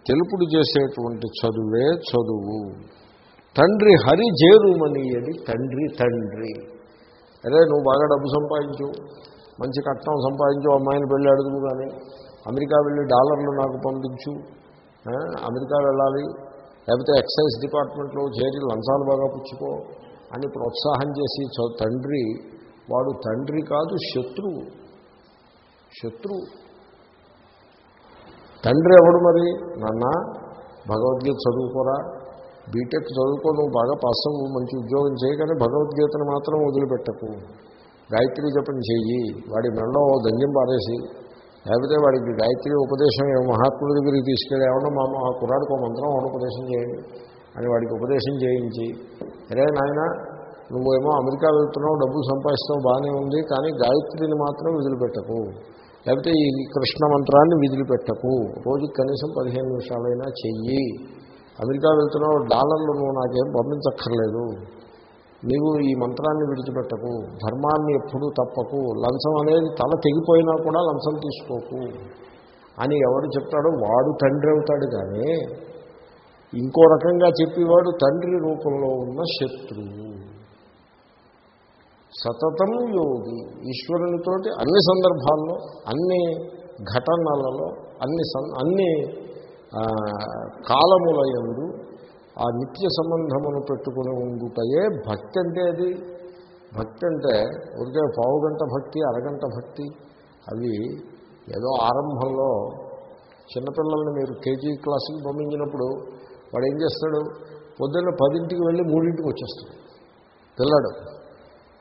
తెలుపుడు చేసేటువంటి చదువే చదువు. తండ్రి హరి జేరుమనియని తండ్రి తండ్రి. అరే నువ్వు బాగా డబ్బు సంపాదించు. మంచి కట్నం సంపాదించు అమ్మాయిని పెళ్ళి అడుగు కానీ. అమెరికా వెళ్ళి డాలర్లు నాకు పంపించు. అమెరికా వెళ్ళాలి. లేకపోతే ఎక్సైజ్ డిపార్ట్మెంట్లో చేరి లంచాలు బాగా పుచ్చుకో అని ప్రోత్సాహం చేసి తండ్రి. వాడు తండ్రి కాదు శత్రువు శత్రువు తండ్రి ఎవడు మరి? నాన్న భగవద్గీత చదువుకోరా? బీటెక్ చదువుకో నువ్వు బాగా పాస్ అవ్వు మంచి ఉద్యోగం చేయగానే భగవద్గీతను మాత్రం వదిలిపెట్టకు. గాయత్రి జపం చెయ్యి. వాడి మెడలో ఓ దంజం పారేసి లేకపోతే వాడికి గాయత్రి ఉపదేశం ఏ మహాత్ముడి దగ్గరికి తీసుకెళ్ళి ఏమన్నా మా మా కుర్రాడికి మంత్రం ఒక ఉపదేశం చేయండి. అని వాడికి ఉపదేశం చేయించి అరే నాయన నువ్వేమో అమెరికా వెళ్తున్నావు డబ్బులు సంపాదిస్తావు బాగానే ఉంది కానీ గాయత్రిని మాత్రం వదిలిపెట్టకు. లేకపోతే ఈ కృష్ణ మంత్రాన్ని విదిలిపెట్టకు. రోజుకి కనీసం పదిహేను నిమిషాలైనా చెయ్యి. అమెరికా వెళ్తున్నావు డాలర్లు నువ్వు నాకేం పంపించక్కర్లేదు. నీవు ఈ మంత్రాన్ని విడిచిపెట్టకు ధర్మాన్ని ఎప్పుడూ తప్పకు లంచం అనేది తల తెగిపోయినా కూడా లంచం తీసుకోకు అని ఎవరు చెప్తాడో వాడు తండ్రి అవుతాడు కానీ ఇంకో రకంగా చెప్పేవాడు తండ్రి రూపంలో ఉన్న శత్రువు. సతతం యోగి. ఈశ్వరునితోటి అన్ని సందర్భాల్లో అన్ని ఘటనలలో అన్ని సం అన్ని కాలములయందు ఆ నిత్య సంబంధమును పెట్టుకుని ఉండుటయే భక్తి అంటే అది. భక్తి అంటే ఉరికే పావు గంట భక్తి అరగంట భక్తి అవి ఏదో ఆరంభంలో చిన్నపిల్లల్ని మీరు కేజీ క్లాసుకి పంపించినప్పుడు వాడు ఏం చేస్తాడు? పొద్దున్న పదింటికి వెళ్ళి మూడింటికి వచ్చేస్తాడు. పిల్లడు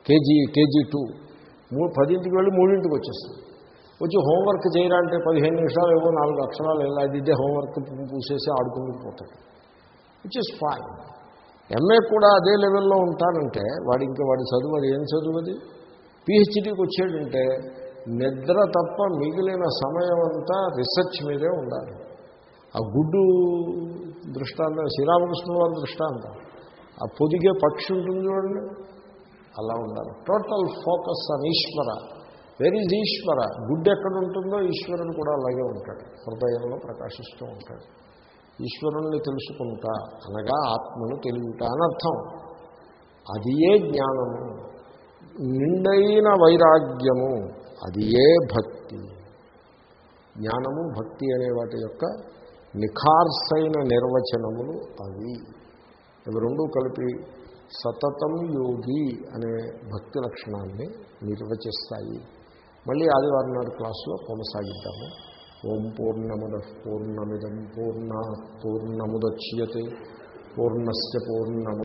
కేజీ కేజీ టూ. మూ పదింటికి వెళ్ళి మూడింటికి వచ్చేస్తాడు. వచ్చి హోంవర్క్ చేయాలంటే పదిహేను నిమిషాలు ఏవో నాలుగు అక్షరాలు ఎలా ఇదే హోంవర్క్ పూసేసి ఆడుకుంటూ పోతాడు. విచ్ ఇస్ ఫైన్ ఎంఏ కూడా అదే లెవెల్లో ఉంటానంటే వాడి ఇంకా వాడి చదువు అది ఏం చదువు అది? పిహెచ్డీకి వచ్చాడంటే నిద్ర తప్ప మిగిలిన సమయం అంతా రీసెర్చ్ మీదే ఉండాలి. ఆ గుడ్డు దృష్టాంతం శ్రీరామకృష్ణ వారి దృష్టాంతం. ఆ పొదిగే పక్షి ఉంటుంది చూడండి. అలా ఉండాలి. Total focus on Ishwara where is Ishwara good ఎక్కడ ఉంటుందో ఈశ్వరుడు కూడా అలాగే ఉంటాడు. హృదయంలో ప్రకాశిస్తూ ఉంటాడు. ఈశ్వరుణ్ణి తెలుసుకుంటా అనగా ఆత్మను తెలియట అని అర్థం. అది ఏ జ్ఞానము. నిండైన వైరాగ్యము. అది ఏ భక్తి. జ్ఞానము భక్తి అనే వాటి యొక్క నిఖార్సైన నిర్వచనములు అవి. ఇవి రెండూ కలిపి సతతం యోగి అనే భక్తి లక్షణాన్ని నిర్వచిస్తాయి. మళ్ళీ ఆదివారం నాడు క్లాసులో కొనసాగిద్దాము. ఓం పూర్ణముద పూర్ణమిదం పూర్ణ పూర్ణముద్యతే పూర్ణస్ పూర్ణమ